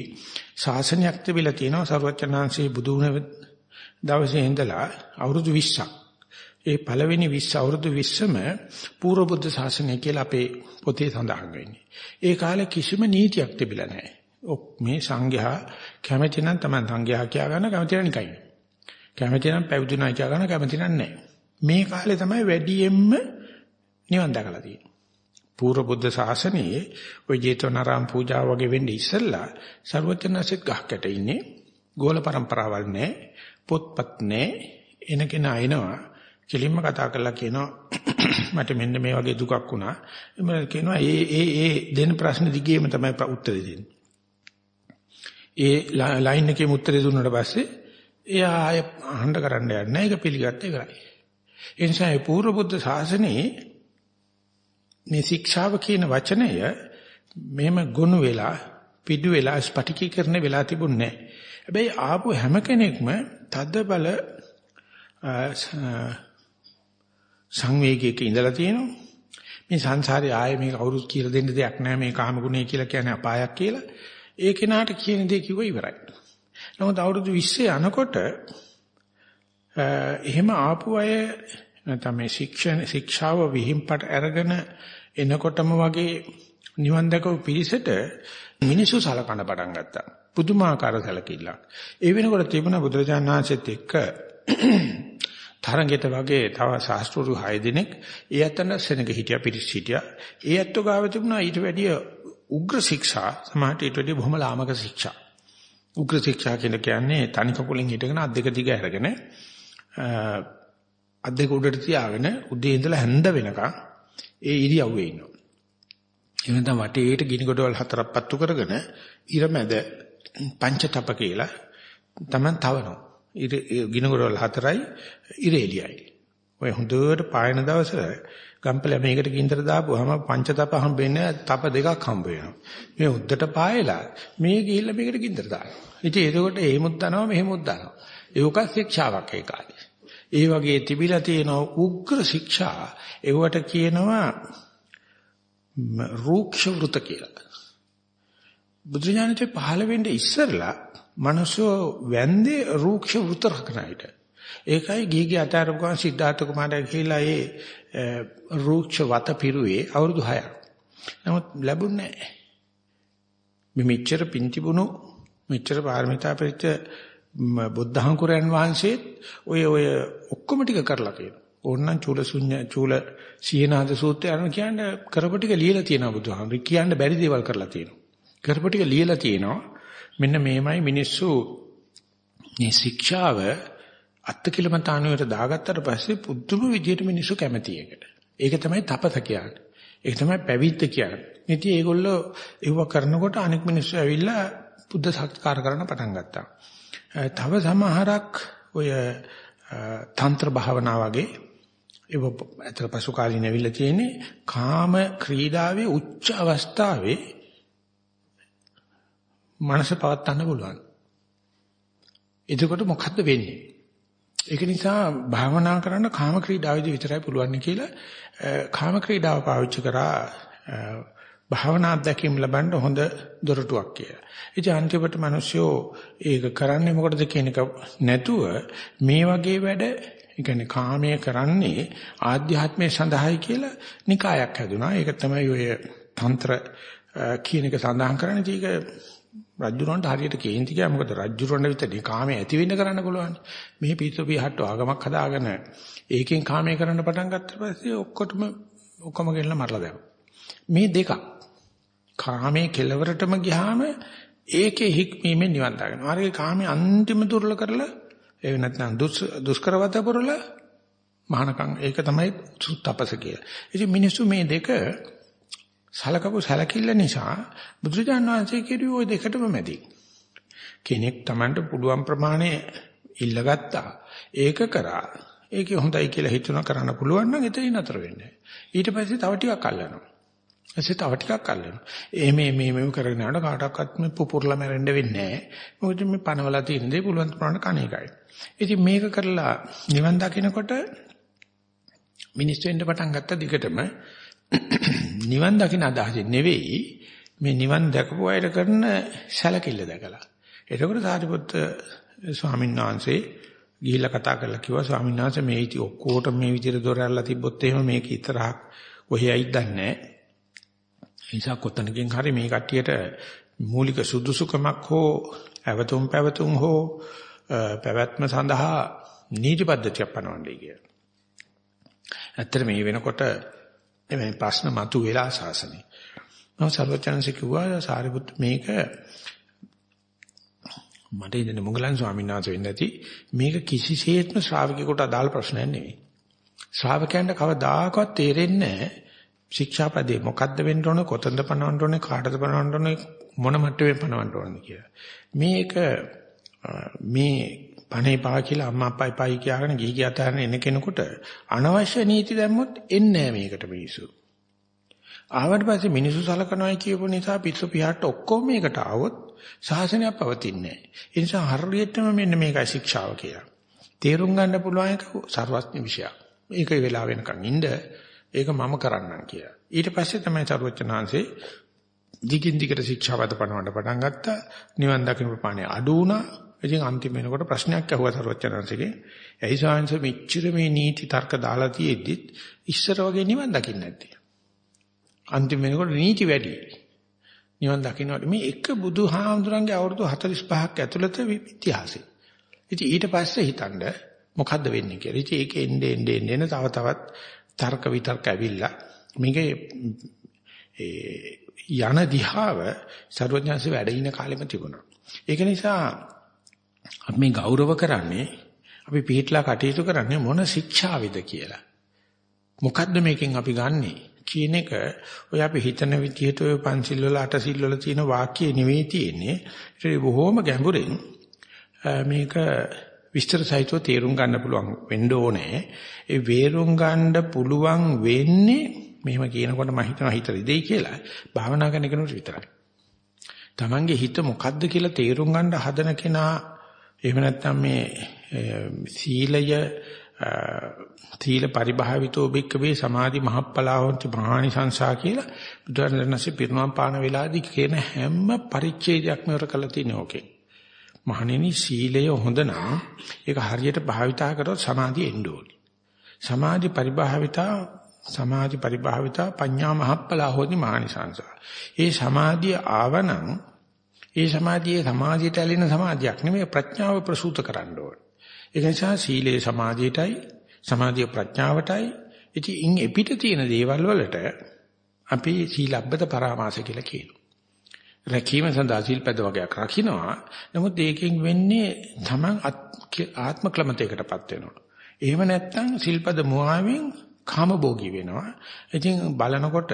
ශාසනයක් තිබිලා තියෙනවා සරුවචනාංශයේ බුදු වුණ දවසේ ඉඳලා අවුරුදු 20ක්. ඒ පළවෙනි 20 අවුරුදු 20ම පූර්ව බුද්ධ ශාසනය කියලා අපේ පොතේ සඳහන් වෙන්නේ. ඒ කාලේ කිසිම නීතියක් තිබිලා නැහැ. මේ සංඝයා කැමති නම් තමයි සංඝයා කියා ගන්න කැමති නම් නිකයි. කැමති නම් පැවිදුණා කියා ගන්න කැමති නම් නැහැ. මේ කාලේ තමයි වැඩියෙන්ම නිවන් දැකලා තියෙන්නේ. පූර්ව බුද්ධ ශාසනයේ ওই ජේතවනාරාම පූජාව වගේ වෙන්නේ ඉස්සෙල්ලා ਸਰවඥාසෙත් ගහකට ඉන්නේ. ගෝල પરම්පරාවල් නැහැ පොත්පත් නැහැ එනකෙන අයනවා කෙලින්ම කතා කරලා කියනවා මට මෙන්න මේ වගේ දුකක් වුණා. එමල කියනවා ඒ ඒ ඒ දෙන ප්‍රශ්න දිගේම තමයි උත්තර ඒ ලයින් එකේම උත්තරේ දුන්නාට පස්සේ එයා ආය අහන්න කරන්න යන්නේ ඒක පිළිගත්ත ඉවරයි ඒ නිසා මේ පූර්ව බුද්ධ ශාසනයේ මේ ශික්ෂාව කියන වචනය මෙහෙම ගොනු වෙලා පිටු වෙලා ස්පටිකීකරණ වෙලා තිබුණේ නැහැ. හැබැයි ආපු හැම කෙනෙක්ම තද බල සංවේගයක ඉඳලා තියෙනවා. මේ සංසාරේ ආයේ මේක කවුරුත් කියලා දෙන්න දෙයක් නැහැ මේ කාම ගුණය කියලා කියන්නේ අපායක් කියලා. ඒ කෙනාට කියන දේ කිව්ව ඉවරයි. නමුත් අවුරුදු 20 යනකොට එහෙම ආපු අය නැත්නම් මේ ශික්ෂණ ශික්ෂාව විහිම්පට අරගෙන එනකොටම වගේ නිවන් දැකපු පිරිසට මිනිසු සලකන පටන් ගත්තා. පුදුමාකාර සැලකිල්ලක්. ඒ වෙනකොට තිබුණ බුදුරජාණන් වහන්සේත් එක්ක (clears throat) තරංගෙට වගේ තව ශාස්ත්‍රරු 6 දෙනෙක් ඒ අතන සෙනග හිටියා පිරිස් හිටියා. ඒ අත්ව ගාව තිබුණා ඊට වැඩිය උග්‍ර ශික්ෂා සමහරට ඊට වැඩිය බොහොම ලාමක ශික්ෂා. උග්‍ර ශික්ෂා කියන්නේ තනි කකුලෙන් හිටගෙන අත් දෙක දිග අරගෙන අත් දෙක උඩට තියාගෙන උදේ ඉඳලා හැන්ද වෙනකන් ඒ ඉරියව්වේ ඉන්නවා. එහෙම නැත්නම් වටේට ගිනි ගොඩවල් හතරක් පත්තු කරගෙන ඉරමැද පංචතප කියලා Taman තවනවා. ඉර ගිනි ගොඩවල් හතරයි ඉරේලියයි. ඔය හොඳට පායන දවසට ගම්පල මේකට ගින්දර දාපුවාම පංචතප හම්බෙන්නේ තප දෙකක් හම්බ වෙනවා. මේ උද්දට පායලා මේ ගිහිල්ලා මේකට ගින්දර දානවා. ඉතින් එතකොට එහෙමුත් දනවා මෙහෙමුත් දනවා. ඒක ශික්ෂාවක් ඒ කාලේ. ඒ වගේ තිබිලා තියෙන උග්‍ර ශික්ෂා ඒවට කියනවා රූක්ෂ වෘත කියලා. බුදුජානකේ පහළ වෙන්නේ ඉස්සරලා මනුෂ්‍ය වැන්දේ රූක්ෂ වෘත රකනයිට. ඒකයි ගිහිගේ අතාරපු ගමන් සිද්ධාර්ථ කුමාරයා කියලා ඒ රූක්ෂ වත පිරුවේ අවුරුදු 6ක්. නමුත් ලැබුණේ නැහැ. මේ මෙච්චර පින්තිබුණු මෙච්චර පාරමිතා පෙච්ච බුද්ධහංකුරයන් වහන්සේත් ඔය ඔය ඔක්කොම ටික කරලා තියෙනවා. ඕනනම් චූල ශුන්‍ය චූල සීනාද සූත්‍රය අරන් කියන්නේ කරපු ටික ලියලා තියෙනවා බුදුහාමුදුරු. කියන්න බැරි දේවල් කරලා තියෙනවා. කරපු ටික ලියලා තියෙනවා. මෙන්න මේමයි මිනිස්සු මේ ශික්ෂාව අත්කිලමතානුවට දාගත්තට පස්සේ පුදුම විදියට මිනිස්සු කැමති එකට. ඒක තමයි තපත කියන්නේ. ඒක තමයි පැවිද්ද කියන්නේ. ඉතින් ඒගොල්ලෝ ඒව කරනකොට අනෙක් මිනිස්සු ඇවිල්ලා බුද්ධ සත්කාර කරන්න පටන් ගත්තා. තව සමහරක් ඔය තන්ත්‍ර භාවනා වගේ ඒක අතර පසු කාලින ඇවිල්ලා තියෙන්නේ කාම ක්‍රීඩාවේ උච්ච අවස්ථාවේ මනස පවත්වන්න පුළුවන්. එතකොට මොකද්ද වෙන්නේ? ඒක නිසා භාවනා කරන්න කාම ක්‍රීඩාවේදී විතරයි පුළුවන් කියලා කාම ක්‍රීඩාව පාවිච්චි කරා භාවනා අධ්‍යක්ීම් ලබන්න හොඳ දොරටුවක් කියලා. ඉතින් අන්තිමට මිනිස්සු ඒක කරන්නේ මොකටද කියන එක නැතුව මේ වගේ වැඩ ඒ කියන්නේ කාමයේ කරන්නේ ආධ්‍යාත්මයේ සඳහායි කියලා නිකායක් හැදුනා. ඒක තමයි ඔය තන්ත්‍ර කියන එක සඳහන් කරන්නේ. ඒක රජුරවන්ට හරියට කේන්ති ගියා. මොකද රජුරවන්ට විතරේ කාමයේ ඇති වෙන්න කරන්න පුළුවන්. මේ පිස්සු පිහට්ට ආගමක් හදාගෙන ඒකෙන් කාමයේ කරන්න පටන් ගත්ත පස්සේ ඔක්කොටම ඔක්කොම ගෙනලා මරලා දැම්මා. මේ දෙක කාමයේ කෙලවරටම ගියාම ඒකේ හික්මීමේ නිවන් දාගන්නවා. හරිය කාමයේ අන්තිම දුර්ල කරලා ඒ නැත්නම් දුෂ්කරවත පුරල මහානකම් ඒක තමයි සුත්තපස කියලා. ඉතින් මිනිස්සු මේ දෙක සලකපු සලකිල්ල නිසා බුදුරජාණන් වහන්සේ කිව්වේ ওই දෙකටම මැදි. කෙනෙක් Tamanට පුළුවන් ප්‍රමාණය ඉල්ලගත්තා. ඒක කරා. ඒකේ හොඳයි කියලා හිතන කරන්න පුළුවන් නම් එතනින් නතර වෙන්නේ. ඊට පස්සේ තව ටිකක් අල්ලනවා. ඊට තව ටිකක් අල්ලනවා. ඒ මේ මේ මේ කරගෙන යනකොට කාටවත් මේ පුපුරලා මැරෙන්න වෙන්නේ නැහැ. මොකද මේ පනවලා තියෙන දේ පුළුවන් ප්‍රමාණය කණ එකයි. ඉතින් මේක කරලා නිවන් දකිනකොට මිනිස්සු වෙන්න පටන් ගත්ත දිගටම නිවන් දකින අදහසින් නෙවෙයි මේ නිවන් දැකපු අයට කරන සැලකිල්ල දැකලා. එතකොට සාරිපුත්ත ස්වාමීන් වහන්සේ ගිහිල්ලා කතා කරලා කිව්වා ස්වාමීන් වහන්සේ මේ ඉති ඔක්කොට මේ විදිහට දොර ඇරලා තිබ්බොත් එහෙම මේක ඉතරහක් කොහේයිද දන්නේ නැහැ. ඒ නිසා කොතනකින් හරි මේ කට්ටියට මූලික සුදුසුකමක් හෝ අවතුම් පැවතුම් හෝ පැවැත්ම සඳහා නීති පද්ධතියක් පනවන්නයි කියලා. ඇත්තට මේ වෙනකොට එවැනි ප්‍රශ්න මතු වෙලා සාසනේ. මම සර්වචනන්සේ කිව්වා සාරිපුත් මේක මට ඉන්නේ මොගලන් ස්වාමීන් වහන්සේ වෙන්නේ නැති මේක කිසිසේත්ම ශ්‍රාවකෙකුට අදාළ ප්‍රශ්නයක් නෙවෙයි. ශ්‍රාවකයන්ට කවදාකවත් තේරෙන්නේ නැහැ ශික්ෂාපදේ මොකද්ද වෙන්න ඕන කොතනද පනවන්න ඕනේ කාටද පනවන්න ඕනේ මොන මට්ටමේ පනවන්න ඕනේ කියලා. මේක මේ පණේ පා කියලා අම්මා අප්පා එපායි කියලාගෙන ගිහි ගිය අතරන එන කෙනෙකුට අනවශ්‍ය නීති දැම්මොත් එන්නේ නැහැ මේකට මිනිස්සු. ආවට පස්සේ මිනිස්සු සලකනවායි කියපු නිසා පිස්සු පියාට ඔක්කොම මේකට ආවොත් ශාසනයක් පවතින්නේ නැහැ. ඒ නිසා හරියටම මෙන්න මේකයි ශික්ෂාව කියලා. තේරුම් ගන්න පුළුවන් එක සර්වඥ විෂයක්. මේක වෙලා වෙනකන් ඉන්න ඒක මම කරන්නම් කියලා. ඊට පස්සේ තමයි සර්වඥාන්සේ දිගින් දිගට ශික්ෂාවද පනවන්න පටන් ගත්තා. නිවන් දකින්න ප්‍රමාණය අඩු වුණා. ඉතින් අන්තිම වෙනකොට ප්‍රශ්නයක් ඇහුවා සරෝජනන්සේගේ. ඇයි සාංශ මෙච්චර මේ නීති තර්ක දාලා තියෙද්දිත් ඉස්සර වගේ නිවන් දකින්න නැත්තේ. අන්තිම වෙනකොට නීති වැඩි. නිවන් දකින්නට මේ එක බුදුහාමුදුරන්ගේ අවුරුදු 45ක් ඇතුළත ඉතිහාසය. ඉතින් ඊට පස්සේ හිතන්න මොකද්ද වෙන්නේ කියලා. ඉතින් ඒක එන්නේ එන්නේ එන්නේ තව තවත් තර්ක විතර්ක ඇවිල්ලා මේකේ යන දිහාව සර්වඥාන්සේ වැඩ ඉන කාලෙම තිබුණා. ඒක නිසා අපි මේ ගෞරව කරන්නේ අපි පිළිట్లా කටයුතු කරන්නේ මොන ශික්ෂාවේද කියලා. මොකද්ද මේකෙන් අපි ගන්නෙ? කියන එක ඔය අපි හිතන විදිහට ඔය පන්සිල් වල අටසිල් වල තියෙන වාක්‍ය නෙවෙයි තියෙන්නේ. ඒක බොහොම ගැඹුරින් මේක විස්තර සහිතව තේරුම් ගන්න පුළුවන් වෙන්න ඕනේ. ඒ වේරුම් ගන්න පුළුවන් වෙන්නේ මෙහෙම කියනකොට මම හිතනවා හිත රිදෙයි කියලා. භාවනා කරන කෙනෙකුට විතරයි. Tamange හිත මොකද්ද කියලා තේරුම් ගන්න හදන කෙනා එහෙම නැත්නම් මේ සීලය තීල පරිභාවිතෝ බික්කවේ සමාධි මහප්පලාවන්ති මහානිසංසා කියලා බුදුරජාණන්සේ පිරුණම් පාන වෙලාදී කියන හැම පරිච්ඡේදයක්ම වර කළ තියෙන ඕකේ. මහණෙනි සීලය හොඳ නම් ඒක හරියට භාවිතා කරොත් සමාධිය එන්න ඕනේ. සමාධි පරිභාවිතා සමාධි පරිභාවිතා පඤ්ඤා මහප්පලා හොදි මහානිසංසා. ඒ සමාධිය ආවනම් ඒ සමාධියේ සමාධියට ඇලෙන සමාධියක් නෙමෙයි ප්‍රඥාව ප්‍රසූත කරන්න ඕනේ. ඒක නිසා සීලේ සමාධියටයි සමාධිය ප්‍රඥාවටයි ඉතින් ඉන් එපිට තියෙන දේවල් වලට අපි සීලබ්බත පරාමාස කියලා කියනවා. රැකීම සඳහා සීල්පද වගේක් රකින්නවා. නමුත් ඒකෙන් වෙන්නේ Taman ආත්ම ක්ලමතයකටපත් වෙනවා. එහෙම නැත්නම් සීල්පද මුවාවෙන් කාමභෝගී වෙනවා. ඉතින් බලනකොට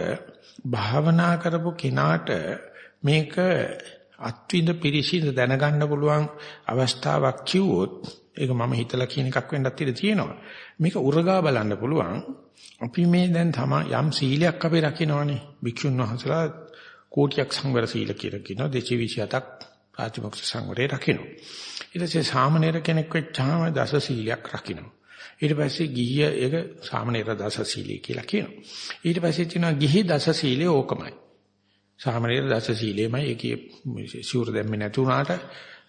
භාවනා කරපු කෙනාට මේක අත්විඳ පිරිසිඳ දැනගන්න පුළුවන් අවස්ථාවක් කිව්වොත් ඒක මම හිතලා කියන එකක් වෙන්නත් ඉඩ තියෙනවා. මේක උරගා බලන්න පුළුවන්. අපි මේ දැන් තම යම් සීලයක් අපි රකින්නවනේ. භික්ෂුන් වහන්සේලා කෝටියක් සංවර සීල කියලා කියනවා. 227ක් ප්‍රාතිමොක්ෂ සංවරේ රකින්න. ඊට පස්සේ සාමණේර කෙනෙක් වෙච්චාම දස සීලයක් රකින්න. ඊට පස්සේ ගිහිය ඒක සාමණේර දස සීලය කියලා කියනවා. ඊට පස්සේ තියෙනවා ගිහි දස සීලය ඕකමයි. සාමණේර දස සීලෙමයි ඒකේ සිවුර දැම්මේ නැති වුණාට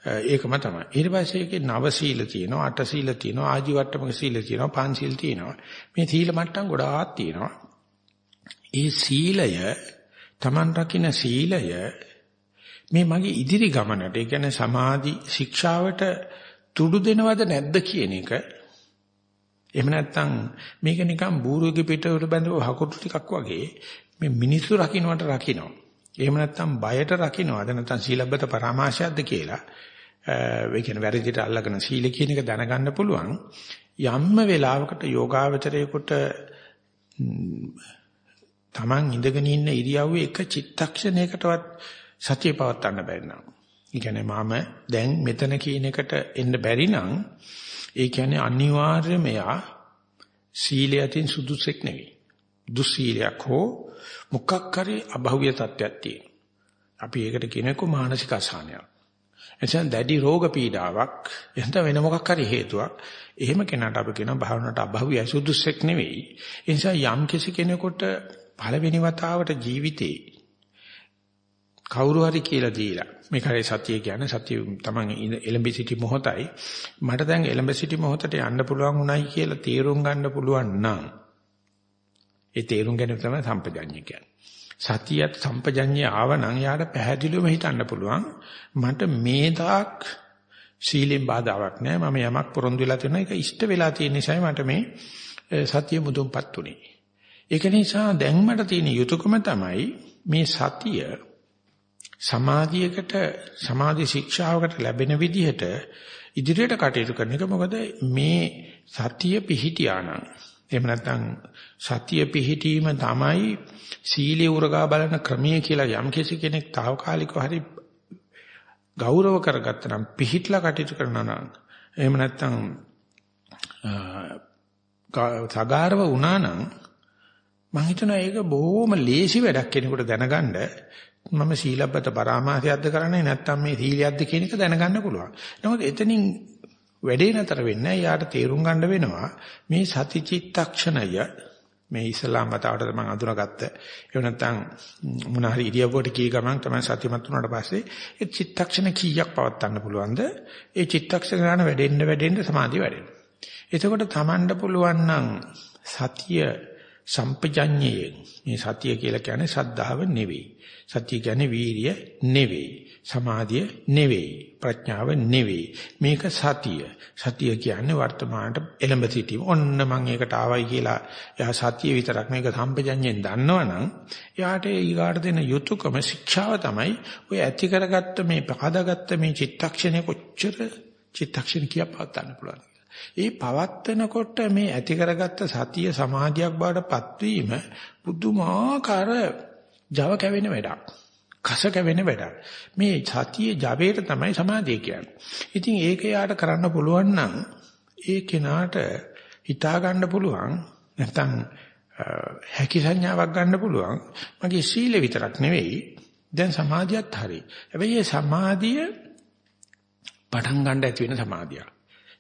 ඒකම තමයි. ඊට පස්සේ ඒකේ නව සීල තියෙනවා, අට සීල තියෙනවා, ආජීවට්ටමක සීල තියෙනවා, පංච තියෙනවා. මේ සීල මට්ටම් ගොඩාක් තියෙනවා. ඒ සීලය Taman රකින්න සීලය මේ මගේ ඉදිරි ගමනට ඒ කියන්නේ සමාධි ශික්ෂාවට තුඩු දෙනවද නැද්ද කියන එක එහෙම නැත්නම් මේක නිකන් බූරුවගේ පිටවල බැඳව හකුරු ටිකක් වගේ මේ මිනිස්සු රකින්නට රකින්නවා. එහෙම නැත්නම් බයට රකින්නවද නැත්නම් සීලබ්බත පරාමාශයක්ද කියලා ඒ කියන්නේ වැරදිට අල්ලගෙන සීල කියන එක දැනගන්න පුළුවන් යම්ම වෙලාවකට යෝගාවචරයේකට Taman ඉඳගෙන ඉන්න ඉරියව්වේ එක චිත්තක්ෂණයකටවත් සතිය පවත්වන්න බැරි නම්. ඒ කියන්නේ මම දැන් මෙතන කියන එකට එන්න බැරි නම් ඒ කියන්නේ අනිවාර්යයෙන්ම යා සීලය අතින් සුදුසෙක් නෙවෙයි. දුස්සීලයක් හෝ මොකක් හරි අභව්‍ය තත්ත්වයක් තියෙනවා. අපි ඒකට කියනකො මානසික අසහනයක්. එතෙන් දැඩි රෝග පීඩාවක් එහෙනම් වෙන මොකක් හරි හේතුවක්. එහෙම කෙනාට අපි කියන භාවනාවට අභව්‍ය සුදුසෙක් නෙවෙයි. ඒ නිසා යම් කිසි කෙනෙකුට පළවෙනි වතාවට ජීවිතේ කවුරු හරි කියලා දීලා මේකයි සතිය කියන්නේ සතිය තමයි එලඹ සිටි මොහොතයි. මට දැන් එලඹ සිටි මොහොතට යන්න පුළුවන් උනායි කියලා තීරුම් ගන්න පුළුවන් නම් ඒ තීරුම් ගැනීම තමයි සම්පජඤ්ඤය කියන්නේ. සතියත් සම්පජඤ්ඤය ආවනම් යාට පැහැදිලිවම හිතන්න පුළුවන් මට මේ තාක් සීලෙන් බාධාවක් නැහැ. මම යමක් පොරොන්දු වෙලා තියෙනවා. ඒක ඉෂ්ට වෙලා තියෙන නිසා මට මේ සතිය මුදුන්පත් උනේ. ඒක නිසා දැන් මට තියෙන යුතුයකම තමයි මේ සතිය සමාධියකට සමාධි ශික්ෂාවකට ලැබෙන විදිහට ඉදිරියට කටයුතු කරන එක. මොකද මේ සතිය පිහිටියානම් එහෙම නැත්නම් සතිය පිහිටීම තමයි සීලේ උරගා බලන ක්‍රමය කියලා යම් කෙනෙක් తాවකාලිකව හරි ගෞරව කරගත්තනම් පිහිట్ලා කටයුතු කරනවා නම් එහෙම නැත්නම් සගාරව වුණා නම් මම හිතනවා ඒක බොහොම ලේසි වැඩක් කෙනෙකුට දැනගන්න මම සීලබ්බත පරාමාසයක්ද කරන්නේ නැත්නම් මේ සීලියක්ද කියන එක දැනගන්න පුළුවන්. නමුත් එතනින් වැඩේ නතර වෙන්නේ යාට තේරුම් ගන්න වෙනවා මේ සතිචිත්තක්ෂණය මේ ඉස්ලාම් මතවට මම අඳුනගත්ත. ඒ නැත්නම් මොන හරි ඉරියව්වට කී ගමන් තමයි සතිමත් වුණාට පස්සේ ඒ චිත්තක්ෂණ කීයක් පවත්වන්න පුළුවන්ද? ඒ චිත්තක්ෂණ ගන්න වැඩෙන්න වැඩෙන්න සමාධිය වැඩෙනවා. එතකොට තමන්ට පුළුවන් නම් සතිය සම්පජඤ්ඤයෙන් මේ සතිය කියලා කියන්නේ සද්ධාව නෙවෙයි. සතිය කියන්නේ වීරිය නෙවෙයි. සමාධිය නෙවෙයි. ප්‍රඥාව නෙවෙයි. මේක සතිය. සතිය කියන්නේ වර්තමානට එළඹ සිටීම. ඔන්න මම ඒකට ආවයි කියලා එයා සතිය විතරක් මේක සම්පජඤ්ඤයෙන් දන්නවනම් එයාට ඊගාට දෙන යුතුයකම ශික්ෂාව තමයි ඔය ඇති කරගත්ත මේ පහදාගත්ත මේ චිත්තක්ෂණය කොච්චර චිත්තක්ෂණ කියා පාත්තන්න පුළුවන්. ඒ පවත්නකොට මේ ඇති කරගත්ත සතිය සමාධියක් බවට පත්වීම පුදුමාකාර Java කැවෙන වැඩක්. කස කැවෙන වැඩක්. මේ සතියේ Javaට තමයි සමාධිය කියන්නේ. ඉතින් ඒක යාට කරන්න පුළුවන් නම් ඒ කෙනාට හිතා ගන්න පුළුවන් නැත්නම් හැකි සංඥාවක් ගන්න පුළුවන්. මගේ සීල විතරක් නෙවෙයි දැන් සමාධියත් හරි. හැබැයි මේ සමාධිය පටන් ගන්න ඇති වෙන සමාධියක්.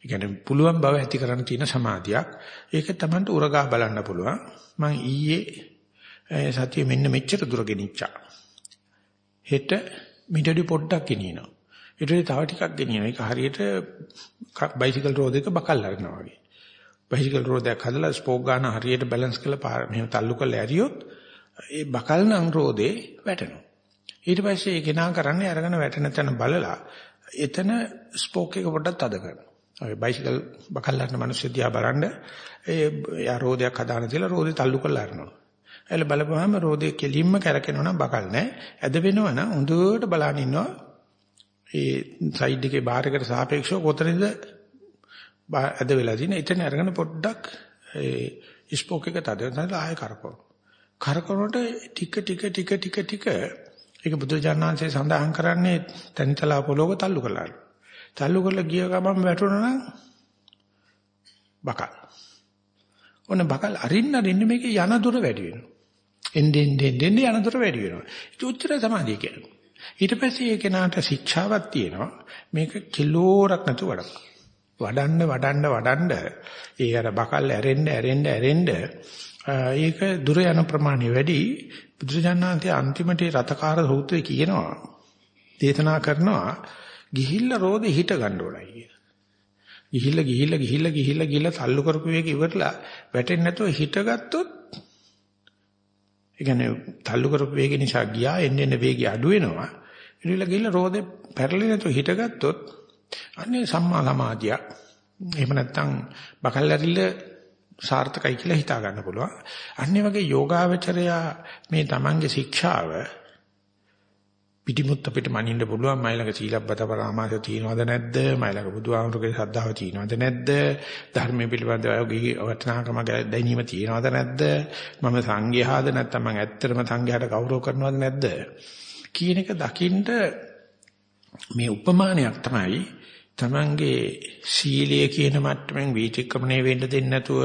ඒ කියන්නේ පුළුවන් බව ඇති කරන්න තියෙන සමාධියක්. ඒක Tamanට උරගා බලන්න පුළුවන්. මම ඊයේ සතිය මෙන්න මෙච්චර දුර ගෙනිච්චා. හෙට මිටඩි පොඩ්ඩක් ගෙනියනවා. ඊට තව ටිකක් ගෙනියනවා. ඒක හරියට බයිසිකල් රෝදයක බකල් අරනවා වගේ. බයිසිකල් රෝදයක් හදලා ස්පෝක් ගන්න හරියට බැලන්ස් කරලා මෙහෙම තල්ලු කරලා ඇරියොත් ඒ බකල් නම් රෝදේ වැටෙනවා. ඊට පස්සේ ඒ කෙනා කරන්නේ අරගෙන වැටෙන තැන බලලා එතන ස්පෝක් එක පොඩ්ඩක් තද කරනවා. ඔය බයිසිකල් බකල්ලාන මිනිස්සු දිහා බලන්න ඒ යා රෝදයක් හදාන තියලා රෝදේ තල්ලු කරලා අරනවා. එල බලපුවාම රෝදේ කෙලින්ම කැරකෙනවා නම් බකල් නැහැ. ඇද වෙනවා නම් හොඳට බලන් ඉන්නවා. ඒ සයිඩ් එකේ බාර් එකට සාපේක්ෂව කොතනද ඇද වෙලා තියෙන. එතන අරගෙන පොඩ්ඩක් ඒ ස්පෝක් එක තද කරලා ආයෙ කරකවනවා. කරකවනකොට ටික ටික ටික ටික ටික ඒක බුදුජානනාංශයේ සඳහන් කරන්නේ තනිතලා පොළොව තල්ලු කළා. තල්ලු කරලා ගිය ගමන් වැටුණා නම් බකල්. ඔන්න බකල් අරින්න අරින්න මේකේ යන දුර වැඩි වෙනවා. එන්නේ එන්නේ යන දුර වැඩි වෙනවා. ඒක උච්චර සමාධිය කියන්නේ. ඊට පස්සේ ඒ කෙනාට ශික්ෂාවක් තියෙනවා. මේක කිලෝරක් නැතුව වඩන්න. වඩන්න වඩන්න වඩන්න ඒ අර බකල් ඇරෙන්න ඇරෙන්න ඇරෙන්න ඒක දුර යන ප්‍රමාණය වැඩි බුදුජානනාන්තයේ අන්තිමට රතකාර සූත්‍රය කියනවා දේශනා කරනවා ගිහිල්ලා රෝදේ හිට ගන්න ඕනයි කියලා. ගිහිල්ලා ගිහිල්ලා ගිහිල්ලා ගිහිල්ලා ගිහිල්ලා තල්ලු කරපු එක ඉවරලා වැටෙන්නේ නැතුව හිටගත්තොත් ඒ කියන්නේ තල්ලු කරපු වේග නිසා ගියා එන්න එන්න වේගය අඩු වෙනවා. ඉතින් ගිහිල්ලා රෝදේ පැටලෙන්නේ නැතුව හිටගත්තොත් අනේ සම්මා සමාධිය. එහෙම නැත්නම් බකල් ඇරිල්ල සාර්ථකයි කියලා හිතා ගන්න පුළුවන්. අන්නේ වගේ යෝගාවචරයා මේ Tamange ශික්ෂාව පිටිමුත් අපිට මනින්න පුළුවන් මයිලක සීලබ්බත පරාමාස තියෙනවද නැද්ද? මයිලක බුදුහාමුදුරගේ ශ්‍රද්ධාව තියෙනවද නැද්ද? ධර්මයේ පිළිබඳව ඔයගේ වටිනාකම දැනීම තියෙනවද නැද්ද? මම සංඝයාද නැත්නම් මම ඇත්තටම සංඝයාට ගෞරව කරනවද නැද්ද? කියන එක දකින්න මේ උපමානයක් තමයි තමන්ගේ සීලය කියන මට්ටමින් වීතික්‍රමණය වෙන්න දෙන්නේ නැතුව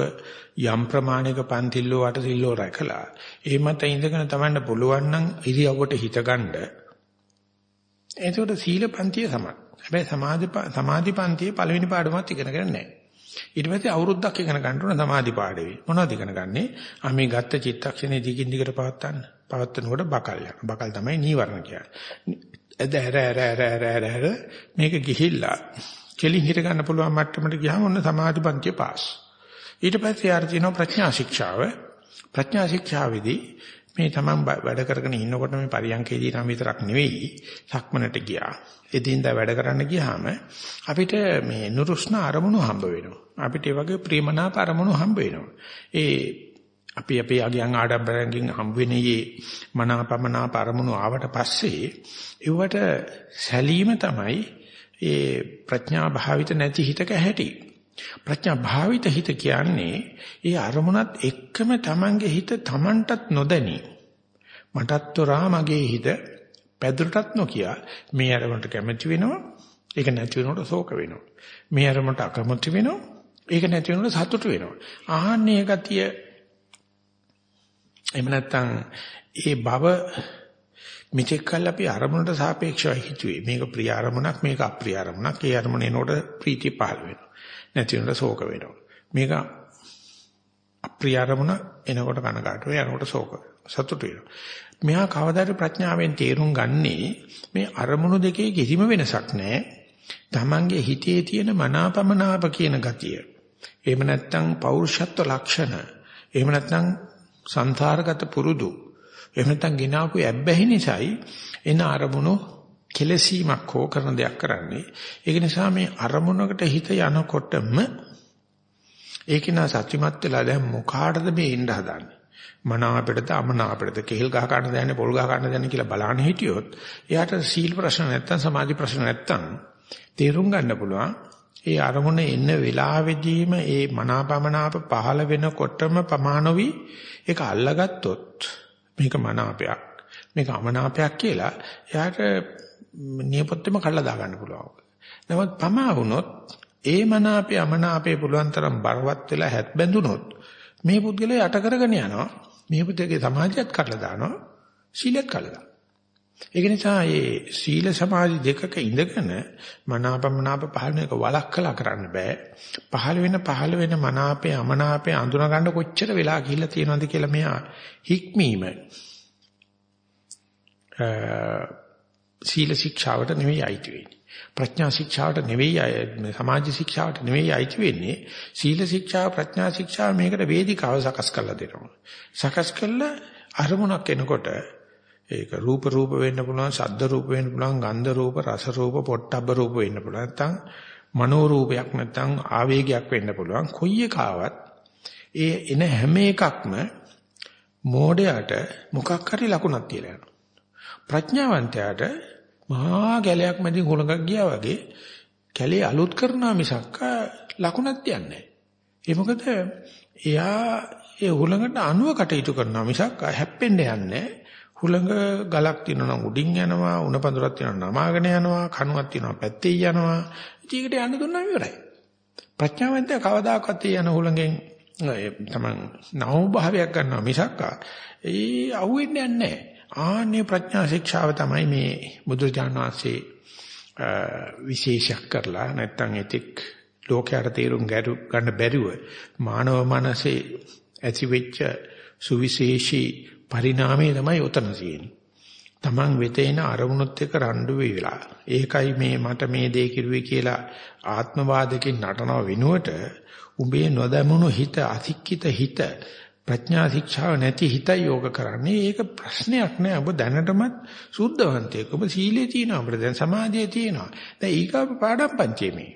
යම් ප්‍රමාණයක පන්තිල්ලෝ අටසිල්ලෝ රැකලා ඒ මත ඉඳගෙන තමන්ට පුළුවන් නම් ඉරියව්වට හිතගන්න එතකොට සීල පන්තිය සමත් හැබැයි සමාධි සමාධි පන්තියේ පළවෙනි පාඩමත් ඉගෙනගෙන නැහැ. ඊට පස්සේ අවුරුද්දක් ඉගෙන ගන්න ඕන සමාධි පාඩේ මොනවද ඉගෙන ගන්නෙ? ආ මේ ගත්ත චිත්තක්ෂණේ දිගින් දිගට පවත්තන්න. පවත්නකොට බකල් යන බකල් තමයි නීවරණ කියන්නේ. ඇද ඇර ඇර ඇර ඇර ඇර මේක ගිහිල්ලා කෙලින් හිට ගන්න පුළුවන් මට්ටමට ගියාම ඔන්න සමාධිපන්තිය පාස්. ඊට පස්සේ ආර තියෙනවා ප්‍රඥා ශික්ෂාව. ප්‍රඥා ශික්ෂාවේදී මේ තමන් වැඩ කරගෙන ඉන්නකොට මේ පරියන්කේදී නම් විතරක් නෙවෙයි සක්මනට ගියා. එදින්දා වැඩ කරන්න ගියාම අපිට මේ නුරුස්නා අරමුණු හම්බ වෙනවා. අපිට ඒ වගේ ප්‍රේමනාප අරමුණු හම්බ වෙනවා. ඒ අපි අපේ අගයන් ආඩම්බරයෙන් හම් වෙන්නේ මනාපමනා පරමුණු ආවට පස්සේ ඒවට සැලීම තමයි ඒ ප්‍රඥා භාවිත නැති හිතක ඇති. ප්‍රඥා භාවිත හිත කියන්නේ ඒ අරමුණත් එක්කම Tamange හිත Tamanටත් නොදැනි. මටත් තොරා මගේ හිත පැදුරටත් නොකිය මේ අරමුණට කැමති වෙනවා. ඒක නැති වෙනකොට ශෝක වෙනවා. මේ අරමුණට අකමැති වෙනවා. ඒක නැති වෙනකොට සතුට වෙනවා. ආහන්නේ ගතිය එහෙම නැත්නම් ඒ භව මෙතෙක් කල් අපි අරමුණට සාපේක්ෂව හිතුවේ මේක ප්‍රිය අරමුණක් මේක අප්‍රිය අරමුණක් ඒ අරමුණ එනකොට ප්‍රීතිය පහළ වෙනවා නැති වෙනකොට ශෝක වෙනවා. මේක අප්‍රිය අරමුණ එනකොට කනගාටු වෙනවා යනකොට ශෝක සතුට වෙනවා. මෙහා කවදාද ප්‍රඥාවෙන් තේරුම් ගන්නේ මේ අරමුණු දෙකේ කිසිම වෙනසක් නැහැ. තමන්ගේ හිතේ තියෙන මනාපමනාප කියන ගතිය. එහෙම නැත්නම් පෞරුෂත්ව ලක්ෂණ. එහෙම නැත්නම් සංසාරගත පුරුදු. එහෙම නැත්නම් ගినాපු ඇබ්බැහි නිසායි එන අරමුණු කෙලසීමක් හෝ කරන දෙයක් කරන්නේ. ඒක නිසා මේ අරමුණකට හිත යනකොටම ඒක නා සත්‍යමත් වෙලා දැන් මොකාටද මේ ඉන්න හදන්නේ? මනාපෙටද අමනාපෙටද කෙහෙල් ගහ ගන්න දැනන්නේ පොල් ගහ ගන්න දැනන්නේ කියලා බලන්න හිටියොත් එයාට සීල් ප්‍රශ්න නැත්තම් සමාධි ප්‍රශ්න නැත්තම් තේරුම් ගන්න පුළුවන්. ඒ අරමුණ එන්න වෙලාවෙදීම ඒ මනාපමනාප පහළ වෙනකොටම ප්‍රමාණවි ඒක අල්ලගත්තොත් මේක මනාපයක් මේක අමනාපයක් කියලා එයාට නියපොත්තෙම කඩලා දාගන්න පුළුවන්. නමුත් පමා වුණොත් ඒ මනාපේ අමනාපේ පුළුවන් තරම් බරවත් වෙලා හැත් බැඳුනොත් මේ පුද්ගලයා යට කරගෙන යනවා. මේ පුද්ගලගේ සමාජයත් කඩලා දානවා. සීලත් කඩලා දානවා. ඒක නිසා මේ සීල සමාධි දෙකක ඉඳගෙන මනාපමනාප පහළ එක වළක්කලා කරන්න බෑ. පහළ වෙන පහළ වෙන මනාපේ අමනාපේ අඳුන ගන්න කොච්චර වෙලා ගිහිල්ලා තියෙනවද කියලා මෙහා හික්මීම. සීල ශික්ෂාවට නෙවෙයි අයිති වෙන්නේ. ප්‍රඥා ශික්ෂාවට නෙවෙයි සමාජ ශික්ෂාවට නෙවෙයි අයිති වෙන්නේ. සීල ශික්ෂා ප්‍රඥා ශික්ෂා මේකට වේදිකාව සකස් කරලා දෙනවා. සකස් කළා අරමුණක් එනකොට ඒක රූප රූප වෙන්න පුළුවන්, ශබ්ද රූප වෙන්න පුළුවන්, ගන්ධ රූප, රස රූප, පොට්ටබ්බ රූප වෙන්න පුළුවන්. නැත්නම් මනෝ රූපයක් නැත්නම් ආවේගයක් වෙන්න පුළුවන්. කොයි එකාවත් ඒ එන හැම එකක්ම මෝඩයට මොකක් හරි ලකුණක් තියලා යනවා. ප්‍රඥාවන්තයාට මහා ගැලයක් මැදින් හොලඟක් ගියා වගේ කැලේ අලුත් කරනවා මිසක් ලකුණක් තියන්නේ නැහැ. ඒ මොකද එයා ඒ හොලඟට අනුව කටයුතු කරනවා මිසක් හැප්පෙන්න යන්නේ හුළඟ ගලක් තියෙනවා නම් උඩින් යනවා උණ පඳුරක් තියෙනවා නමාගෙන යනවා කණුවක් තියෙනවා පැත්තේ යනවා. ඉතින් ඒකට යන්න දුන්නා ඉවරයි ප්‍රඥාවන්තය කවදාකවත් යන හුළඟෙන් තමන් නව භාවයක් ගන්නවා මිසක් ඒ අහුවෙන්නේ නැහැ. ආන්නේ ප්‍රඥා ශික්ෂාව තමයි මේ බුදුරජාණන් වහන්සේ විශේෂයක් කරලා නැත්තම් එතික් ලෝකයට තේරුම් ගන්න බැරිව මානව මනසේ ඇතිවෙච්ච සුවිශේෂී පරිණාමය තමයි උතන තියෙන්නේ. Taman වෙත එන අරමුණුත් එක්ක රණ්ඩු වෙලා. ඒකයි මේ මට මේ දේ කිරුවේ කියලා ආත්මවාදකින් නටනව වෙනුවට උඹේ නොදැමුණු හිත අසික්කිත හිත ප්‍රඥා ශික්ෂාව නැති හිත යෝග කරන්නේ. ඒක ප්‍රශ්නයක් නෑ. ඔබ දැනටමත් සුද්ධවන්තයෙක්. ඔබ සීලේ තියෙනවා. අපිට දැන් සමාධියේ තියෙනවා. දැන් ඊගා පාඩම් පංචේමේ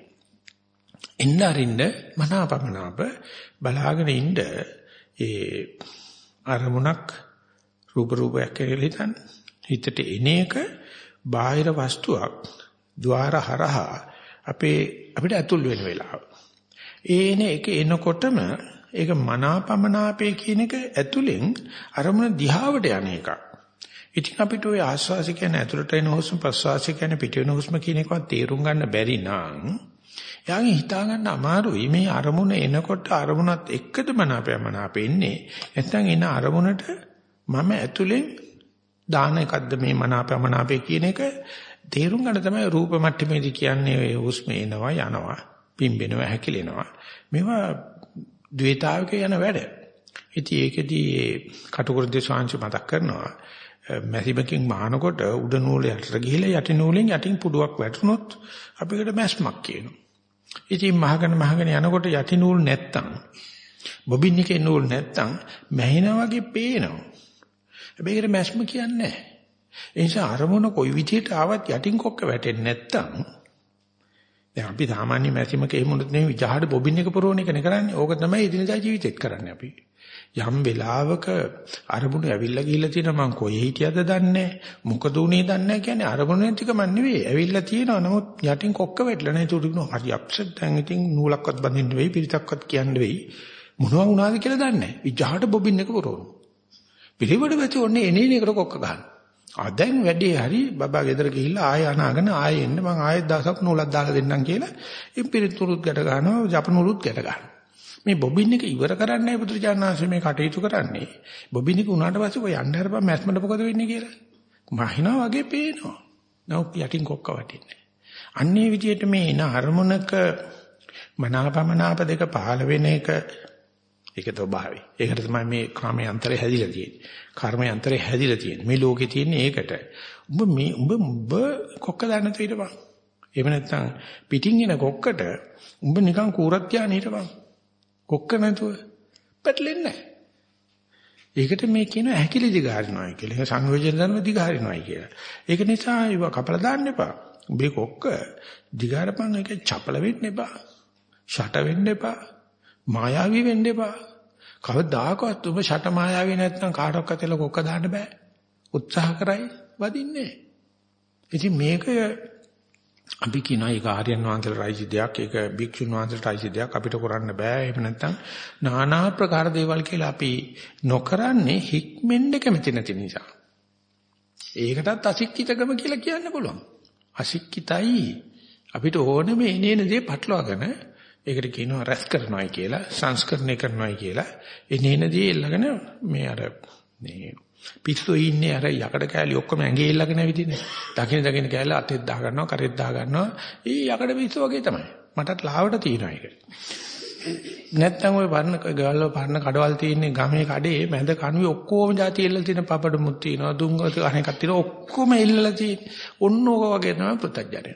එන්න අරින්න මනාපමනාප බලාගෙන ඉන්න ඒ අරමුණක් රූප රූපයක් කියලා හිතන්න. හිතට එන එක බාහිර වස්තුවක් ద్వාර හරහා අපේ අපිට ඇතුල් වෙන වෙලාව. ඒන එක එනකොටම ඒක මනාපමනාපේ කියන එක ඇතුලෙන් අරමුණ දිහාවට යන එකක්. ඉතින් අපිට ওই ආස්වාසි කියන්නේ ඇතුළට එන හුස්ම ප්‍රස්වාසි කියන්නේ පිට වෙන හුස්ම කියන එකවත් තේරුම් ගන්න බැරි නම් යාගේ හිතා ගන්න අමාරුයි. මේ අරමුණ එනකොට අරමුණත් එක්කද මනාපයමනාප එන්නේ නැත්නම් එන අරමුණට මම ඇතුලෙන් දාන එකක්ද මේ මනාපමනාපේ කියන එක තේරුම් ගන්න තමයි රූප මට්ටමේදී කියන්නේ. ඔය හුස්ම එනවා යනවා පිම්බෙනවා හැකිලෙනවා. මේවා ද්වේතාවක යන වැඩ. ඉතින් ඒකෙදී කටුකුරුද්ද ශාංශ මතක් කරනවා මැසිමකින් මහනකොට උඩ නූල යටට ගිහිලා යටි නූලෙන් යටින් පුඩුවක් වැටුනොත් අපිකට මැස්මක් කියනවා. ඉතින් මහගෙන මහගෙන යනකොට යටි නූල් නැත්තම් බොබින් එකේ නූල් නැත්තම් මැහිනා වගේ පේනවා. හැබැයි ඒකට මැස්ම කියන්නේ නැහැ. ඒ නිසා අරමුණ කොයි විදිහට ආවත් යටින් කොක්ක වැටෙන්නේ නැත්තම් දැන් අපි සාමාන්‍ය මැසිමක එහෙම උනොත් නෙවෙයි ජහඩ බොබින් එක පුරවන එකනේ කරන්නේ. ඕක තමයි එදිනදා ජීවිතෙත් කරන්නේ අපි. යම් වෙලාවක අරමුණු ඇවිල්ලා ගිහිල්ලා තියෙනවා මං කොහේ හිටියද දන්නේ මොකද උනේ දන්නේ කියන්නේ අරමුණු ටිකම නෙවෙයි. ඇවිල්ලා තියෙනවා. නමුත් යටින් කොක්ක වැටලා නැහැ. ඒක උඩිනු හරි අප්සෙට් දැන් ඉතින් නූලක්වත් බඳින්න වෙයි පිරිතක්වත් කියන්න වෙයි මොනවා වුණාද කියලා දන්නේ නැහැ. විජහට බොබින් එක පුරවනවා. පිළිවෙඩ වැටි ඔන්නේ එනේ එකට කොක්ක ගන්න. ආ දැන් වැඩේ හරි බබා ගෙදර ගිහිල්ලා ආය අනාගෙන ආයෙ එන්න මං ආයෙත් දවසක් නූලක් දාලා දෙන්නම් කියලා ඉම්පිරිතුරුත් ගැට ගන්නවා ජපනුරුත් ගැට ගන්නවා. මේ බොබින් එක ඉවර කරන්නයි බුදුරජාණන්සේ මේ කටයුතු කරන්නේ. බොබින් එක උනාට පස්සේ ඔය යන්න හරපන් මැස්මඩ මොකද වෙන්නේ කියලා. මහිනා වගේ පේනවා. නෝ යටින් කොක්ක වටින්නේ. අන්නේ විදිහට මේ එන හර්මොනක මනාපමනාප දෙක පහළ වෙන එක ඒක ස්වභාවය. ඒකට තමයි මේ කාමයේ අන්තරය හැදිලා තියෙන්නේ. කර්මයේ අන්තරය හැදිලා තියෙන්නේ. මේ ලෝකේ තියෙන්නේ ඒකට. උඹ මේ උඹ උඹ කොක්ක දාන්න තියෙනවා. එහෙම නැත්නම් පිටින් එන කොක්කට උඹ නිකන් කූරක් තියාගෙන හිටපන්. කොක්ක නැතුව පැටලෙන්නේ නැහැ. ඒකට මේ කියන හැකිලි දිගාරිනවයි කියලා. ඒක සංයෝජන ධර්ම දිගාරිනවයි කියලා. ඒක නිසා ඒව කපලා දාන්න එපා. උඹේ කොක්ක දිගාරපන් ඒක චපල වෙන්න එපා. ෂට වෙන්න එපා. මායාවී වෙන්න එපා. කවදාකවත් ඔබ ෂට මායාවී නැත්නම් කාටවත් එල කොක්ක දාන්න බෑ. උත්සාහ කරයි වදින්නේ. ඉතින් මේක අපි කියනවා ඒක ආර්යයන් වහන්සේලා රයිසි දෙයක් ඒක භික්ෂුන් වහන්සේලා රයිසි දෙයක් අපිට කරන්න බෑ එහෙම නැත්නම් নানা ප්‍රකාර දේවල් කියලා අපි නොකරන්නේ හික්මෙන්න කැමති නැති නිසා ඒකටත් අසික්කිතකම කියලා කියන්න පුළුවන් අසික්කිතයි අපිට ඕනේ මේ එනේන දේ පටලවාගෙන ඒකට කියනවා රැස් කරනවායි කියලා, සංස්කරණය කරනවායි කියලා. එනේනදී ඊළඟන මේ අර මේ පිටු ඉන්නේ අර යකඩ කෑලි ඔක්කොම ඇඟේ ඊළඟන විදිහනේ. දකින දකින කෑල්ල අතෙත් දා ගන්නවා, කරෙත් දා ගන්නවා. ඒ යකඩ පිටු වගේ තමයි. මටත් ලාවට තියෙනවා ඒක. නැත්තම් ওই පරණ ගවල පරණ කඩවල් තියෙන ගමේ කඩේ මැද කණුවේ ඔක්කොම જાති එල්ලලා තියෙන පපඩමුත් තියෙනවා දුංගත අනේකක් තියෙනවා ඔක්කොම එල්ලලා තියෙන ඔන්න ඕක වගේ තමයි පුතජනය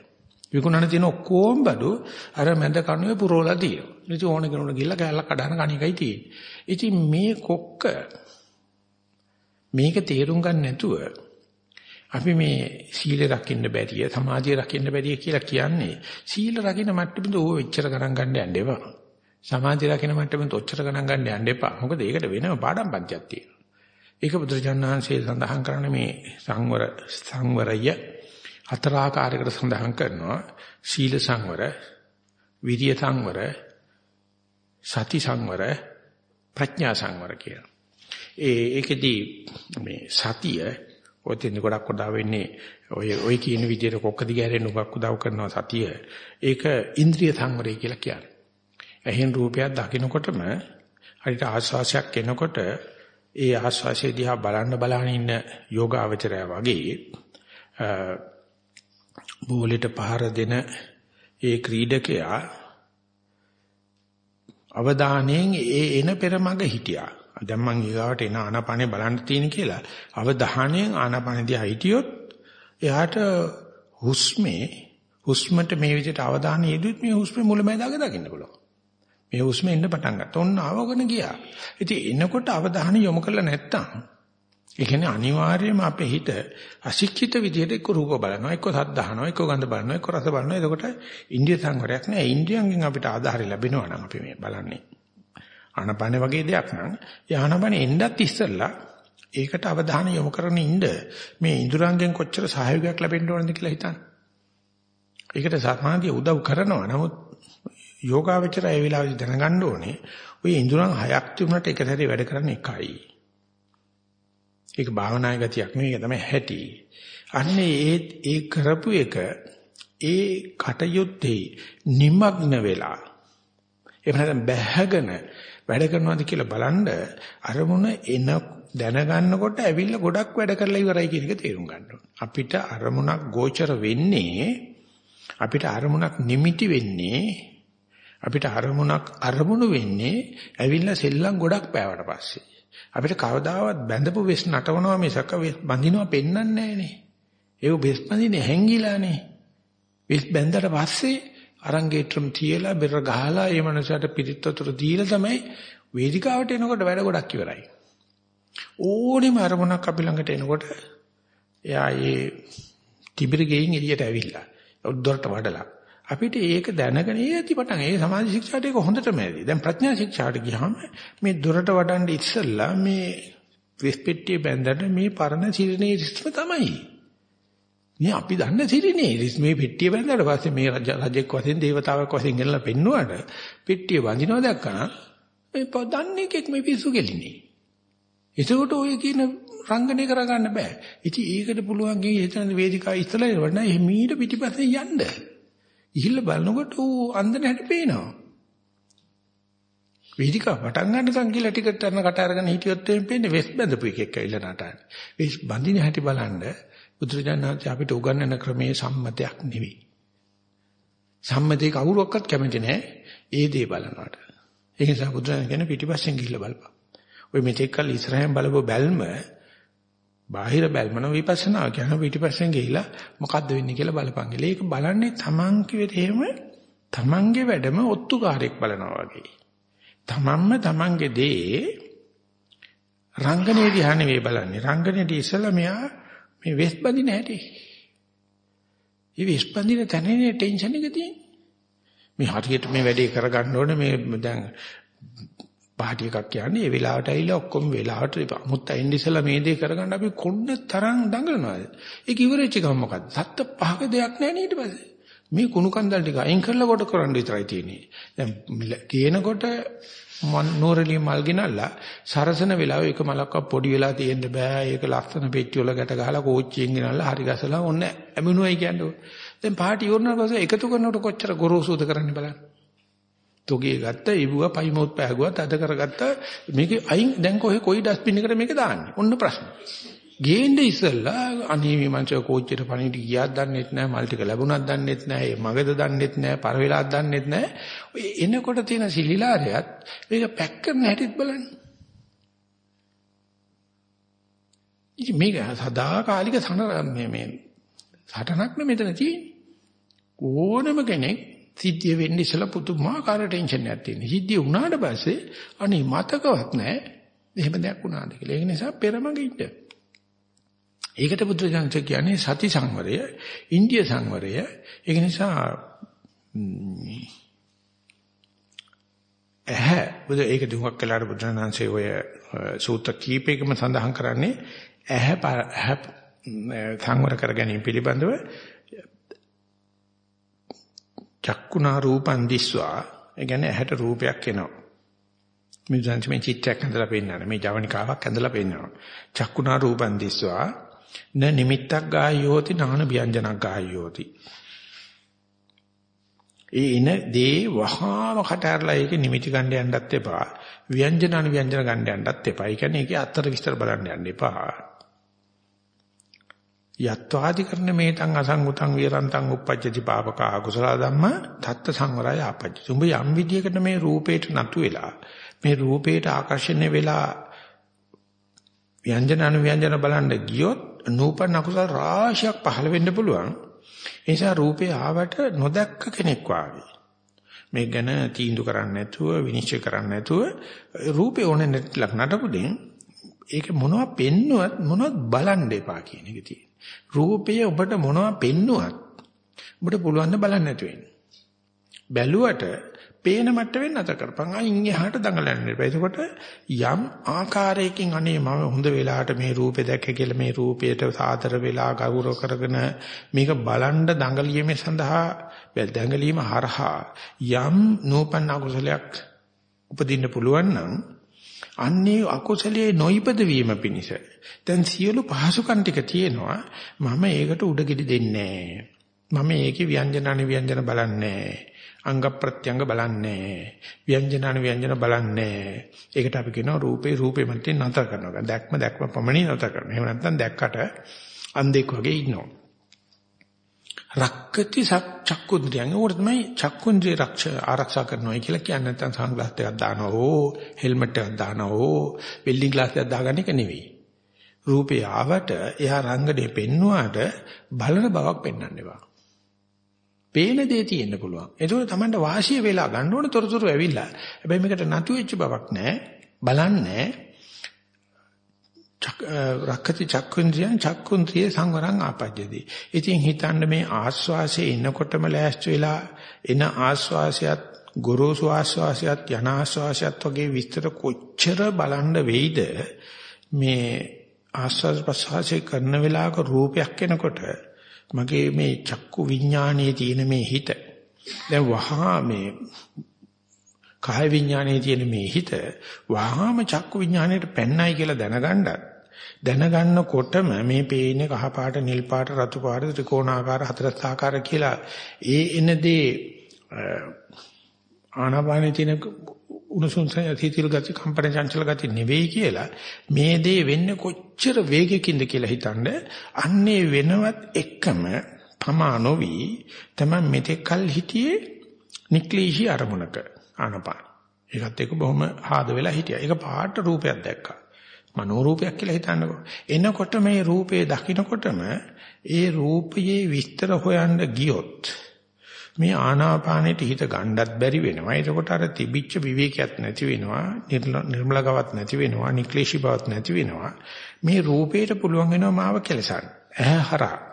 විකුණන තියෙන ඔක්කොම බඩු අර මැද කණුවේ පුරවලා තියෙනවා. ඉතින් ඕන කෙනෙකුට ගිහලා කෑල්ල කඩන කණිකයි තියෙන්නේ. ඉතින් මේ කොක්ක මේක තේරුම් ගන්න නැතුව අපි මේ සීල රකින්න බැරිය සමාධිය රකින්න බැරිය කියලා කියන්නේ සීල රකින්න මට්ටමෙද ඕව එච්චර ගණන් ගන්න යන්න එපා. සමාධිය රකින්න මට්ටමෙද ඔච්චර ගණන් ගන්න යන්න එපා. මොකද ඒකට වෙනම පාඩම් පන්තියක් තියෙනවා. ඒක බුදුරජාණන්සේ සඳහන් කරන්නේ මේ සංවර සංවරය හතර ආකාරයකට සඳහන් කරනවා. සීල සංවර, විරිය සංවර, සති සංවර, ප්‍රඥා සංවර කියලා. ඒ ඒකෙදී මේ සතිය ඔය තින් ගොඩක් උදා වෙන්නේ ඔය ඔය කියන විදිහට කොක්ක දිග හැරෙන්න උගක් උදව් කරනවා සතිය. ඒක ඉන්ද්‍රිය සංවරය කියලා කියන්නේ. එහෙන් රූපයක් දකිනකොටම හරිට ආස්වාසයක් එනකොට ඒ ආස්වාසය දිහා බලන්න බලන ඉන්න යෝගාවචරය වගේ බෝලෙට පහර දෙන ඒ ක්‍රීඩකයා අවධානයෙන් ඒ එන පෙරමග හිටියා. දැන් මං ඊගාවට එන ආනාපානේ බලන්න තියෙන කියලා අවධානයෙන් ආනාපාන දිහා හිටියොත් එයාට හුස්මේ හුස්මට මේ විදිහට අවධානය යෙදුවොත් මේ හුස්මේ මුලමඳාග දකින්න පුළුවන්. මේ හුස්මේ ඉන්න පටන් ගත්තා. ඔන්න ආවගෙන ගියා. ඉතින් එනකොට අවධානය යොමු කරලා නැත්තම් ඒ කියන්නේ අනිවාර්යයෙන්ම අපේ හිත අශික්ෂිත විදිහට එක්ක රූප බලනවා, එක්ක සද්ද අහනවා, එක්ක ගඳ බලනවා, එක්ක රස බලනවා. එතකොට ඉන්ද්‍රිය සංවරයක් නෑ. ඉන්ද්‍රියන්ගෙන් අපිට ආධාරය ලැබෙනවා නම් අපි මේ බලන්නේ. ආනපන වගේ දෙයක් නම් යහනපන එන්නත් ඉස්සෙල්ලා ඒකට අවධානය යොමු කරගෙන ඉන්න මේ ඉඳුරංගෙන් කොච්චර සහයෝගයක් ලැබෙන්න ඕනද කියලා හිතන්න. ඒකට සමාධිය උදව් කරනවා. නමුත් යෝගාවචරය ඒ වෙලාවේදී දැනගන්න ඕනේ ওই ඉඳුරන් හයක් තිබුණට එක සැරේ වැඩ කරන්නේ එකයි. ඒක භාවනායේ ගතියක් නෙවෙයි ඒක තමයි හැටි. අන්නේ ඒ ඒ කරපු එක ඒ කටයුත්තේ নিমগ্ন වෙලා එහෙම නැත්නම් බැහැගෙන වැඩ කරනවාද කියලා බලන්න අරමුණ එන දැනගන්නකොට ඇවිල්ලා ගොඩක් වැඩ කරලා ඉවරයි කියන එක තේරුම් ගන්න අපිට අරමුණක් ගෝචර වෙන්නේ අපිට අරමුණක් නිමිටි වෙන්නේ අපිට අරමුණක් අරමුණු වෙන්නේ ඇවිල්ලා සෙල්ලම් ගොඩක් පෑවට පස්සේ අපිට කවදාවත් බැඳපු වෙස් නටවනවා මිසක බඳිනවා පෙන්වන්නේ නැහනේ. ඒක වෙස් බඳින්නේ හැංගිලානේ. වෙස් බැඳලා පස්සේ අරංගේට්‍රම් තියලා බෙර ගහලා ඒ මනසට පිරිත් වතුර දීලා තමයි වේදිකාවට එනකොට වැඩ ගොඩක් ඉවරයි. ඕනෙම අරමුණක් අපි ළඟට එනකොට එයා ඒ තිබිර ගෙයින් එළියට ඇවිල්ලා උද්දරට වඩලා. අපිට ඒක දැනගෙන ඉති පටන් ඒ සමාධි ශික්ෂාට ඒක හොඳටම ඇති. දැන් ප්‍රඥා ශික්ෂාට ගියාම මේ දොරට වඩන්න ඉස්සෙල්ලා මේ වෙස්පෙට්ටිය බැඳලා මේ පරණ සිරිනේ රිස්ම තමයි. මේ අපි දන්න සිරිනේ මේ පෙට්ටිය බැලුවාට පස්සේ මේ රජෙක් වශයෙන් දේවතාවෙක් වශයෙන් ගෙනලා පෙන්නුවාට පෙට්ටිය වඳිනවා දැක්කම මේ දන්නේ කෙක් මේ පිස්සු කෙලිනේ. ඒකට ඔය කියන රංගනය කරගන්න බෑ. ඉතින් ඒකට පුළුවන් ගියේ එතන වේදිකාව ඉස්සලා ඉවරන එමීට පිටිපස්සේ යන්න. ඉහිල්ල බලනකොට ඌ අන්දන හැටි පේනවා. වේදිකාව පටන් ගන්නකම් කියලා ටිකට් කරන කට අරගෙන හිටියොත් එම් පේන්නේ වෙස් බඳපු එකෙක් ඇවිල්ලා නටන්නේ. වෙස් බඳින හැටි බලන්න බුදුරජාණන් අපිට උගන්වන ක්‍රමයේ සම්මතයක් නෙවෙයි. සම්මතේ කවුරුවක්වත් කැමති නැහැ ඒ දේ බලනවට. ඒ නිසා බුදුරජාණන් කියන පිටිපස්සෙන් ගිහිල්ලා බලපන්. ඔය මෙතෙක් කල ඉස්සරහෙන් බලපුව බැල්ම බාහිර බැල්ම නෙවෙයි විපස්සනා කියන පිටිපස්සෙන් ගිහිල්ලා මොකද්ද වෙන්නේ කියලා බලපන්. ඒක බලන්නේ Taman කිව්වෙත් එහෙම Tamanගේ වැඩම ඔත්තුකාරයෙක් බලනවා වගේ. Tamanම Tamanගේ දේ රංගනයේ දිහා නෙවෙයි බලන්නේ. රංගනයේදී ඉස්සලා මෙයා මේ වෙස් බඳින හැටි. මේ වෙස් බඳින තැනනේ ටෙන්ෂන් එක තියෙන්නේ. මේ හරියට මේ වැඩේ කරගන්න ඕනේ මේ දැන් පාටි එකක් කියන්නේ ඒ වෙලාවට ඇවිල්ලා ඔක්කොම වෙලාවට මුත් අයින් ඉස්සලා මේ දේ කරගන්න අපි කොන්න තරම් දඟලනවාද ඒක ඉවරෙච්ච ගම මොකද්ද සත්ත පහක දෙයක් නැහැ ඊට පස්සේ මේ කුණු කන්දල් ටික අයින් කරලා කොට කරන්න විතරයි තියෙන්නේ. දැන් ගේනකොට නෝරලි මල් ගෙනල්ලා සරසන වෙලාව එක මලක්ක පොඩි වෙලා තියෙන්න බෑ. ඒක ලස්සන පෙට්ටි වල ගැට ගහලා කෝච්චියෙන් ගෙනල්ලා හරි ගසලා ඔන්න ඇමිනුවයි කියන්නේ. දැන් පාටි ඉවරනට පස්සේ එකතු කරනකොට කොච්චර ගොරෝසුද කරන්න බලන්න. තොගේ ගත්ත ඉබුවා පයිමොත් පෑගුවා තද කරගත්ත මේක අයින් දැන් කොහේ කොයි ඩස්බින් එකට මේක දාන්නේ? ඔන්න ප්‍රශ්න. ගේන්නේ ඉස්සෙල්ලා අනේ මේ මං කෝච්චියට පණිවිඩ ගියාද දන්නෙත් නැහැ මල් ටික ලැබුණාද දන්නෙත් නැහැ මගද දන්නෙත් නැහැ පර වෙලාද දන්නෙත් නැහැ ඔය එනකොට තියෙන සිලිලාරයත් මේක පැක් කරන හැටිත් බලන්න. ඉතින් මේක සදාකාලික සන මේ මේ සටනක් නෙමෙයි මෙතන තියෙන්නේ. ඕනම කෙනෙක් සිද්ධිය වෙන්නේ ඉස්සලා පුදුමාකාර ටෙන්ෂන් එකක් තියෙන. සිද්ධිය වුණාට පස්සේ අනේ මතකවත් නැහැ. එහෙම දෙයක් වුණාද කියලා. ඒ නිසා පෙරමග ඉන්න. ඒකට බුදුරජාණන් කියන්නේ සති සංවරය, ඉන්දිය සංවරය. ඒක නිසා ඇහැ බුදු ඒක දුක්ක් කළාට බුදුරජාණන්සේ ඔය සූත්‍ර කීපයකම සඳහන් කරන්නේ ඇහැ ඇහැ සංවර කර ගැනීම පිළිබඳව චක්කුණා රූපං දිස්වා ඒ කියන්නේ ඇහැට රූපයක් එනවා. මේ දැන් මේ චිත්‍රයක් ඇඳලා පෙන්නන මේ ජවනිකාවක් ඇඳලා පෙන්නනවා. චක්කුණා රූපං දිස්වා න නිමිත්තක් ගායෝති නාන ව්‍යංජනක් ගායෝති. ඒ ඉන දේ වහාම කටහරලා ඒකේ නිමිති ගන්න යන්නත් එපා. ව්‍යංජන අනුව්‍යංජන ගන්න යන්නත් එපා. ඒ කියන්නේ ඒකේ අතර විස්තර බලන්න යන්න එපා. යත්වාදි කරන මේතං අසංගුතං විරන්තං uppajjati papaka akusala dhamma tatta සංවරය ආපජ්ජති. උඹ යම් විදියකට මේ රූපේට නතු වෙලා මේ රූපේට ආකර්ෂණය වෙලා ව්‍යංජන අනුව්‍යංජන බලන්න ගියොත් නූපන් අකුසල රාශියක් පහළ වෙන්න පුළුවන්. ඒ නිසා රූපේ ආවට නොදැක්ක කෙනෙක් වාගේ. මේ ගැන තීන්දුව කරන්න නැතුව විනිශ්චය කරන්න නැතුව රූපේ ඕනේ නැතිලක් නටපුදින් ඒක මොනවද පෙන්නුවත් මොනවද බලන්න එපා කියන එක තියෙනවා. රූපය ඔබට මොනවා පෙන්නුවත් ඔබට පුළුවන් ද බලන්න නැතු වෙන්න. බැලුවට පේන මට්ටමින් නැත කරපන් අයින් එහාට දඟලන්න එපා. එතකොට යම් ආකාරයකින් අනේ මම හොඳ වෙලාවට මේ රූපේ දැක්ක කියලා මේ රූපයට සාතර වෙලා ගෞරව කරගෙන මේක බලන්න දඟලීමේ සඳහා දඟලීම හරහා යම් නූපන්න අකුසලයක් උපදින්න පුළුවන් නම් අන්නේ අකුසලයේ නොයිපද වීම පිණිස. දැන් සියලු පහසුකම් ටික තියෙනවා. මම ඒකට උඩගෙඩි දෙන්නේ මම ඒකේ ව්‍යංජන අනිව්‍යංජන බලන්නේ අංග ප්‍රත්‍යංග බලන්නේ ව්‍යංජන අනිව්‍යංජන බලන්නේ ඒකට අපි කියනවා රූපේ රූපේ මතින් නතර කරනවා. දැක්ම දැක්ම පමණින් නතර කරනවා. එහෙම නැත්නම් දැක්කට අන්ධෙක් වගේ ඉන්නවා. රක්කති චක්කුන්ද්‍රියන්. උඩ තමයි චක්කුන්ද්‍රිය රක්ෂ ආරක්ෂා කරනවා කියලා කියන්නේ. නැත්නම් සන්ග්ලාස් එකක් දානවා ඕ හෙල්මට් එකක් දානවා ඕ වෙල්ඩින් ග්ලාස් එකක් දාගන්න එක නෙවෙයි. රූපේ ආවට එයා රංගනේ පෙන්නුවාට බලන බවක් පෙන්වන්න එපා. පේන දේ තියෙන්න පුළුවන්. ඒකෝට Tamanට වාසිය වෙලා ගන්න ඕන තොරතුරු ඇවිල්ලා. හැබැයි මේකට නතු වෙච්ච බවක් නැහැ බලන්නේ රක්කති චක්කුන්ද්‍රියං චක්කුන්ද්‍රිය සංවරං ආපජ්ජති. ඉතින් හිතන්න මේ ආස්වාසයේ එනකොටම ලෑස්ති වෙලා එන ආස්වාසයත් ගොරෝසු ආස්වාසයත් යන ආස්වාසයත් වගේ විස්තර කොච්චර බලන්න වෙයිද මේ ආස්වාද ප්‍රසවාසය කරන වෙලාවක රූපයක් එනකොට මගේ මේ චක්කු විඥානයේ තියෙන මේ හිත දැන් වහා මේ කාය විඥානයේ තියෙන මේ හිත වහාම චක්කු විඥානයට පැන්නයි කියලා දැනගන්නත් දැනගන්නකොටම මේ පේන්නේ කහ පාට නිල් පාට රතු පාට ත්‍රිකෝණාකාර හතරස් ආකාර කියලා. ඒ එනදී ආනාපානේ තියෙන උණුසුම් සීතල ගති කම්පන චංචල ගති නෙවෙයි කියලා මේ දේ වෙන්නේ කොච්චර වේගකින්ද කියලා හිතනද අන්නේ වෙනවත් එකම පමා නොවි තමයි මෙතෙක් කල් හිටියේ නික්ලීෂි අරමුණක. ආනපාන. ඒකත් එක්ක බොහොම ආද වෙලා හිටියා. ඒක පාට රූපයක් දැක්කා. මනෝ රූපයක් කියලා හිතන්නකෝ. එනකොට මේ රූපේ දකින්නකොටම ඒ රූපයේ විස්තර හොයන්න ගියොත් මේ ආනාපානෙට හිත ගණ්ඩත් බැරි වෙනවා. එතකොට අර තිබිච්ච විවේකයක් නැති වෙනවා. නිර්මල ගවක් නැති වෙනවා. නික්ලේශී බවක් නැති වෙනවා. මේ රූපේට පුළුවන් වෙනවා මාව කෙලසන්න. ඇහැ හරහා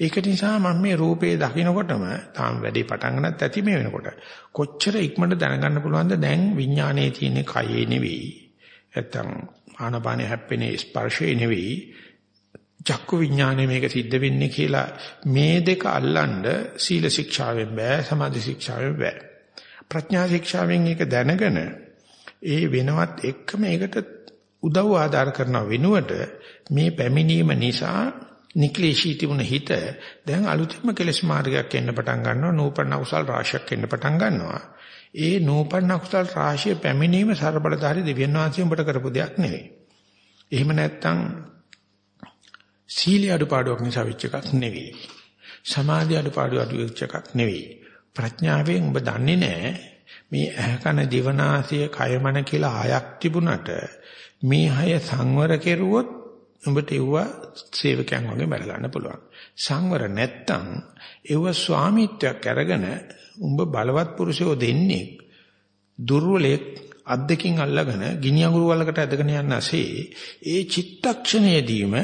ඒක නිසා මම මේ රූපේ දකිනකොටම තාම වැඩි පටන් ගන්නත් ඇති මේ වෙනකොට. කොච්චර ඉක්මනට දැනගන්න පුළුවන්ද? දැන් විඥානයේ තියෙන කයේ නෙවෙයි. නැත්තම් ආනපානේ හැප්පෙන ස්පර්ශේ නෙවෙයි. චක්කු විඥානය මේක සිද්ධ වෙන්නේ කියලා මේ දෙක අල්ලන්න සීල ශික්ෂාවෙන් බෑ සමාධි ශික්ෂාවෙන් බෑ. ප්‍රඥා ශික්ෂාවෙන් ඒක දැනගෙන ඒ වෙනවත් එක්කම ඒකට උදව් ආධාර කරන වෙනුවට මේ පැමිණීම නිසා නික්ලේශී තිබුණ හිත දැන් අලුතෙන්ම කෙලස් මාර්ගයක් එන්න පටන් ගන්නවා නූපන්න කුසල් රාශියක් එන්න පටන් ගන්නවා ඒ නූපන්න කුසල් රාශිය පැමිණීම ਸਰබලධාරී දෙවියන් වහන්සේ උඹට කරපු දෙයක් නෙවෙයි එහෙම නැත්නම් සීල අඩුපාඩුවක් නිසා වෙච්ච එකක් නෙවෙයි. සමාධි අඩුපාඩු අඩු වෙච්ච එකක් නෙවෙයි. ප්‍රඥාවෙන් ඔබ දන්නේ නැහැ මේ ඇහකන දිවනාසය කයමන කියලා හයක් තිබුණට මේ හය සංවර කෙරුවොත් උඹට ඒව සේවකයන් වගේ බැල ගන්න පුළුවන්. සංවර නැත්තම් ඒව ස්වාමීත්වයක් අරගෙන උඹ බලවත් පුරුෂයෝ දෙන්නේ දුර්වලෙක් අද්දකින් අල්ලගෙන ගිනි අඟුරු වලකට ඇදගෙන යන්නසේ ඒ චිත්තක්ෂණයේදීම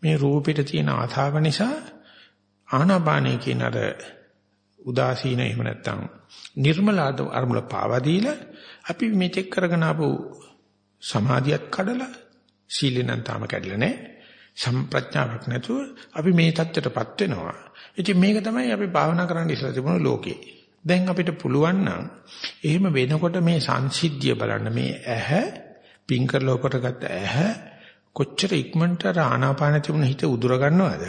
මේ රූපෙට තියෙන ආතාව නිසා ආනාපානය කියන අර උදාසීන එහෙම නැත්නම් නිර්මල අරමුණ පාවා දීලා අපි මෙතෙක් කරගෙන ආපු සමාධියත් කඩලා සීලෙන් නම් තාම කැඩලා නැහැ. සම්ප්‍රඥාවක් නැතුව අපි මේ தත්ත්වයටපත් වෙනවා. ඉතින් මේක තමයි අපි භාවනා කරන්න ඉස්සලා තිබුණු ලෝකේ. දැන් අපිට පුළුවන් නම් එහෙම වෙනකොට මේ සංසිද්ධිය බලන්න. මේ ඇහැ පින් කරලා උපටගත් ඇහැ කොච්චර ඉක්මනට ආනාපාන තිබුණ හිත උදුර ගන්නවද?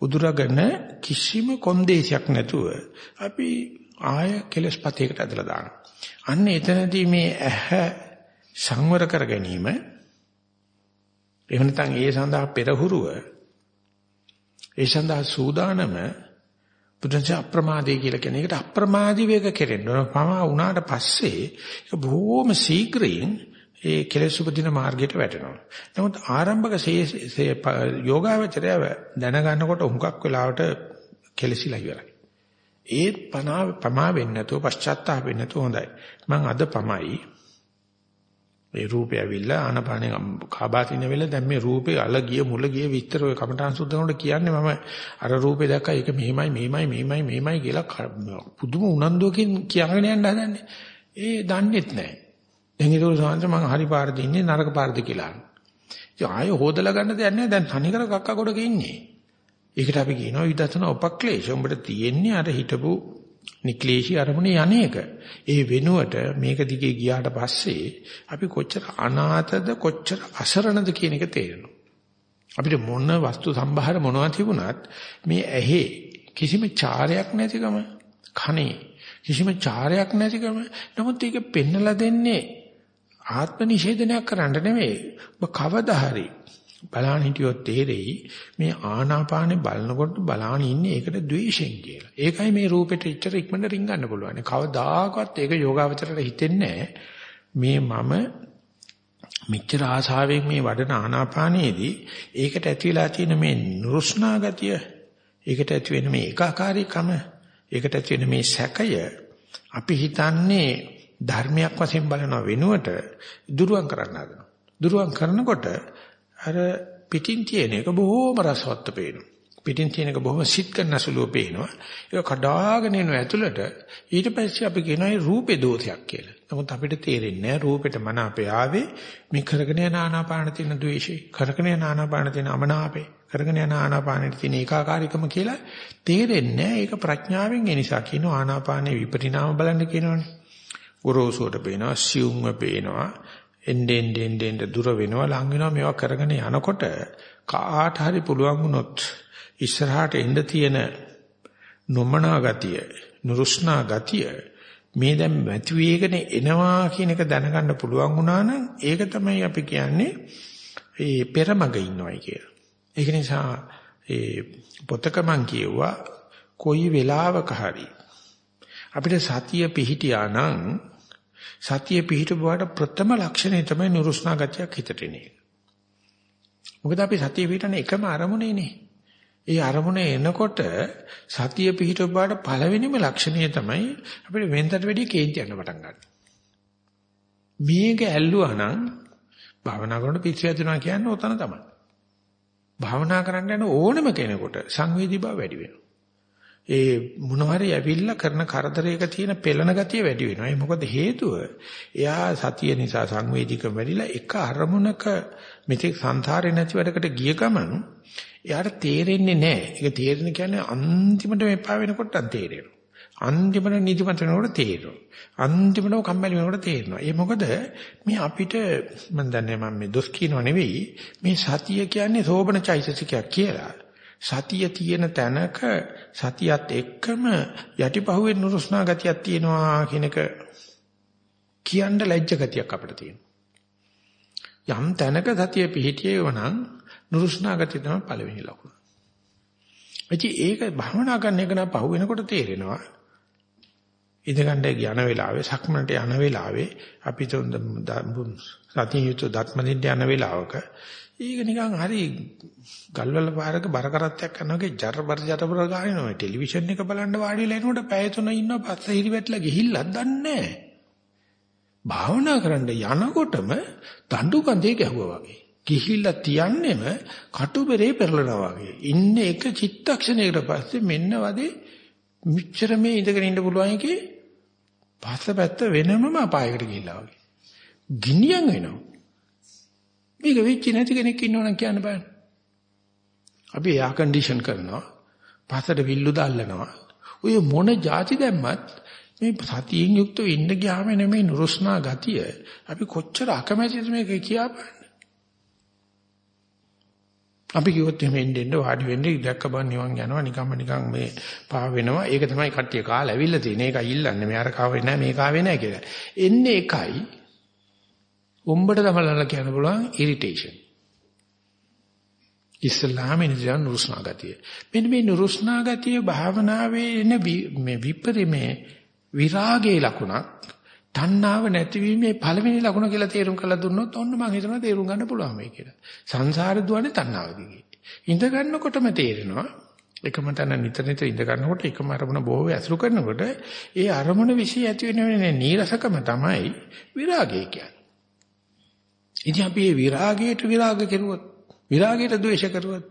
උදුරගෙන කිසිම කොන්දේසියක් නැතුව අපි ආය කෙලස්පතයකට ඇදලා දානවා. අන්න එතනදී මේ ඇහ සංවර කර ගැනීම එහෙම නැත්නම් ඒ සඳහා පෙරහුරුව ඒ සඳහා සූදානම බුදුන්සේ අප්‍රමාදේ කියලා කියන එකට අප්‍රමාදී වේග කෙරෙන්න ඕන පමා වුණාට පස්සේ ඒක බොහොම ශීඝ්‍රයෙන් ඒ කෙලෙස් උපදින මාර්ගයට වැටෙනවා. නමුත් ආරම්භක යෝගාවචරය දැනගන්නකොට හුඟක් වෙලාවට කෙලසිලා ඉවරයි. ඒත් පනා පමා වෙන්නේ නැතුව පශ්චාත්තාප වෙන්නේ නැතුව හොඳයි. මම අද පමයි මේ රූපය ඇවිල්ලා ආනපානෙ කාබාසින වෙලා දැන් මේ රූපේ අල ගිය මුල ගිය විස්තර ඔය කමඨාන් සුද්ධ කරනකොට කියන්නේ මම අර රූපේ දැක්කා ඒක මෙහිමයි මෙහිමයි මෙහිමයි මෙහිමයි කියලා පුදුම උනන්දුවකින් කියගෙන යන්න හදන්නේ. ඒ දන්නේත් නැහැ. දැන් ඒක උසාන්ත මම හරි පාරද ඉන්නේ නරක පාරද කියලා. ඉතින් ආයෙ හොදලා ගන්න දෙයක් නැහැ. දැන් තනිකර කක්ක කොටක ඉන්නේ. ඒකට අපි කියනවා විදර්ශන උපක්ලේශ. උඹට තියෙන්නේ අර හිටපු නික්ලේශී අරමුණේ යන්නේක. ඒ වෙනුවට මේක දිගේ ගියාට පස්සේ අපි කොච්චර අනාථද කොච්චර අසරණද කියන එක තේරෙනවා. අපිට මොන වස්තු සම්භාර මොනවා තිබුණත් මේ ඇහි කිසිම චාරයක් නැතිකම කනේ කිසිම චාරයක් නැතිකම නමුත් ඒක පෙන්නලා දෙන්නේ ආත්ම නිෂේධනයක් කරන්න නෙමෙයි. ඔබ කවදා හරි බලන්න හිටියොත් තේරෙයි මේ ආනාපානේ බලනකොට බලාන ඉන්නේ ඒකට ද්වේෂෙන් කියලා. ඒකයි මේ රූපෙට ඉච්චර ඉක්මනට රින්ගන්න පුළුවන්. කවදාකවත් ඒක යෝගාවචරයට හිතෙන්නේ මේ මම මෙච්චර ආසාවෙන් මේ වඩන ආනාපානයේදී ඒකට ඇති වෙලා තියෙන මේ නුරුස්නා ගතිය ඒකට ඇති වෙන මේ ඒකාකාරීකම ඒකට ඇති වෙන මේ සැකය අපි හිතන්නේ ධර්මයක් වශයෙන් බලන වෙනුවට දුරුවන් කරන්න හදනවා. දුරුවන් කරනකොට අර පිටින් තියෙන එක බොහොම රසවත් පේනවා. පිටින් තියෙන එක බොහොම සිත් කරන සුළුව පේනවා. ඒක කඩාගෙන එන ඇතුළට ඊට පස්සේ අපි කියනවා ඒ රූපේ දෝෂයක් කියලා. නමුත් අපිට තේරෙන්නේ නැහැ රූපෙට මන අපේ ආවේ මේ කරගෙන යන ආනාපාන තියෙන ද්වේෂේ, කරගෙන යන ආනාපාන තියෙන අමනාපේ, කරගෙන යන ආනාපානෙට තියෙන ඒකාකාරීකම කියලා තේරෙන්නේ නැහැ. ඒක ප්‍රඥාවෙන් ඒ නිසා කියනවා ආනාපානේ විපරිණාම බලන්න කියනවනේ. ගොරෝසුවට පේනවා, සියුම්ව පේනවා, එන්නෙන් එන්නෙන් දුර වෙනවා, ලඟ වෙනවා මේවා කරගෙන යනකොට කාට හරි පුළුවන් වුණොත් ඉස්සරහට එන්න තියෙන නොමනා ගතිය, නුරුස්නා ගතිය මේ දැන් මැති වේගන එනවා කියන එක දැනගන්න පුළුවන් වුණා නම් ඒක තමයි අපි කියන්නේ ඒ පෙරමග ඉන්නවයි කියලා. ඒක නිසා ඒ පොතක මං කියුවා කොයි වෙලාවක හරි අපිට සතිය පිහිටියා නම් සතිය පිහිටුවාට ප්‍රථම ලක්ෂණය තමයි නුරුස්නා ගතියක් හිතට එන්නේ. මොකද අපි සතිය පිහිටන එකම අරමුණේනේ. ඒ අරමුණ එනකොට සතිය පිහිටුවාට පළවෙනිම ලක්ෂණය තමයි අපිට වෙනතට වැඩිය කේන්ති යන පටන් ගන්න. මේක ඇල්ලුවා නම් භාවනා කරනකොට පිස්සු හැදෙනවා කියන්නේ උතන තමයි. භාවනා කරන්න යන ඕනම කෙනෙකුට සංවේදී බව වැඩි වෙනවා. ඒ මොනවාරි ඇවිල්ලා කරන කරදරයක තියෙන පෙළන ගතිය වැඩි වෙනවා. ඒ මොකද හේතුව? එයා සතිය නිසා සංවේදීකම වැඩිලා එක අරමුණක මෙතෙක් සංසාරේ නැති වැඩකට ගිය ගමන් එයාට තේරෙන්නේ නැහැ. ඒක තේරෙන කියන්නේ අන්තිමට මෙපා වෙනකොටත් තේරෙනවා. අන්තිමට නිදිමත වෙනකොට තේරෙනවා. අන්තිමට කම්මැලි වෙනකොට තේරෙනවා. ඒ මොකද මේ අපිට මම දන්නේ මම මේ දොස් කියනව නෙවෙයි මේ සතිය කියන්නේ සෝබන චෛතසිකයක් කියලා. සතිය තියෙන තැනක සතියත් එක්කම යටිපහුවේ නුරුස්නා ගතියක් තියෙනවා කියන එක කියන්න ලැජ්ජ ගතියක් අපිට තියෙනවා. යම් තැනක සතිය පිහිටියේව නම් නුරුස්නා ගතිය තමයි පළවෙනි ලකුණ. එචි ඒක භවනා කරන එක නම් පහු වෙනකොට තේරෙනවා. ඉඳගන්න යන වෙලාවේ සක්මනට යන වෙලාවේ අපි සතිය යුතු දත්මදින්න යන වෙලාවක ඒක නිකන් හරි ගල්වල පාරක බර කරත්තයක් කරනවා වගේ ජරබර ජරබර ගානනවා. ටෙලිවිෂන් එක බලන්න වාඩි වෙලා එනකොට පැය තුන ඉන්නවා පස්සේ හිරි වැටලා ගිහිල්ලා දන්නේ භාවනා කරන්න යනකොටම දඬු කඳේ ගැහුවා වගේ. ගිහිල්ලා තියන්නෙම කටුබෙරේ පෙරලනවා වගේ. ඉන්නේ එක චිත්තක්ෂණයකට පස්සේ මෙන්න වදේ මිච්ඡර මේ ඉඳගෙන ඉන්න පුළුවන් එකේ පස්සපැත්ත වෙනමම අපායකට ගිහිල්ලා වගේ. ගිනියම් වෙනවා. මේක වෙච්ච නැති කෙනෙක් ඉන්නවනම් කියන්න බෑ. අපි එයා කන්ඩිෂන් කරනවා. පස්සට විල්ලු දාල්ලනවා. ඔය මොන જાති දැම්මත් මේ සතියෙන් යුක්තව ඉන්න ගියාම නෙමෙයි නුරුස්නා ගතිය. අපි කොච්චර අකමැතිද මේක කියාපන්න. අපි කිව්වොත් එහෙම එන්න එන්න වාඩි වෙන්න ඉඩක්ක බන් නිවන් යනවා නිකම්ම නිකන් මේ පා වෙනවා. ඒක තමයි කට්ටිය කාලා ඇවිල්ලා තියෙන්නේ. ඒකයි ඉල්ලන්නේ. මේ අර කාවේ නැහැ මේ කාවේ නැහැ කියලා. එන්නේ එකයි උඹට තමලලා කියන්න පුළුවන් ඉරිටේෂන්. ඉස්ලාම ඉන්දියන් නුරුස්නා ගතිය. මෙන්න මේ නුරුස්නා ගතිය භාවනාවේ එන මේ විපරිමේ විරාගයේ ලකුණක්. තණ්හාව නැතිවීමේ පළවෙනි ලකුණ කියලා තේරුම් කරලා දුන්නොත් ඔන්න මම හිතනවා තේරුම් ගන්න පුළුවන් මේ කියලා. සංසාර දුවන්නේ තණ්හාව දිගේ. ඉඳ ගන්නකොටම තේරෙනවා එකම තැන නිතර නිතර ඉඳ ගන්නකොට එකම අරමුණ බොහෝ ඇසුරු කරනකොට ඒ අරමුණ વિશે ඇති වෙන නීරසකම තමයි විරාගය කියන්නේ. ඉතින් අපි මේ විරාගයට විරාග කෙරුවොත් විරාගයට ද්වේෂ කරුවොත්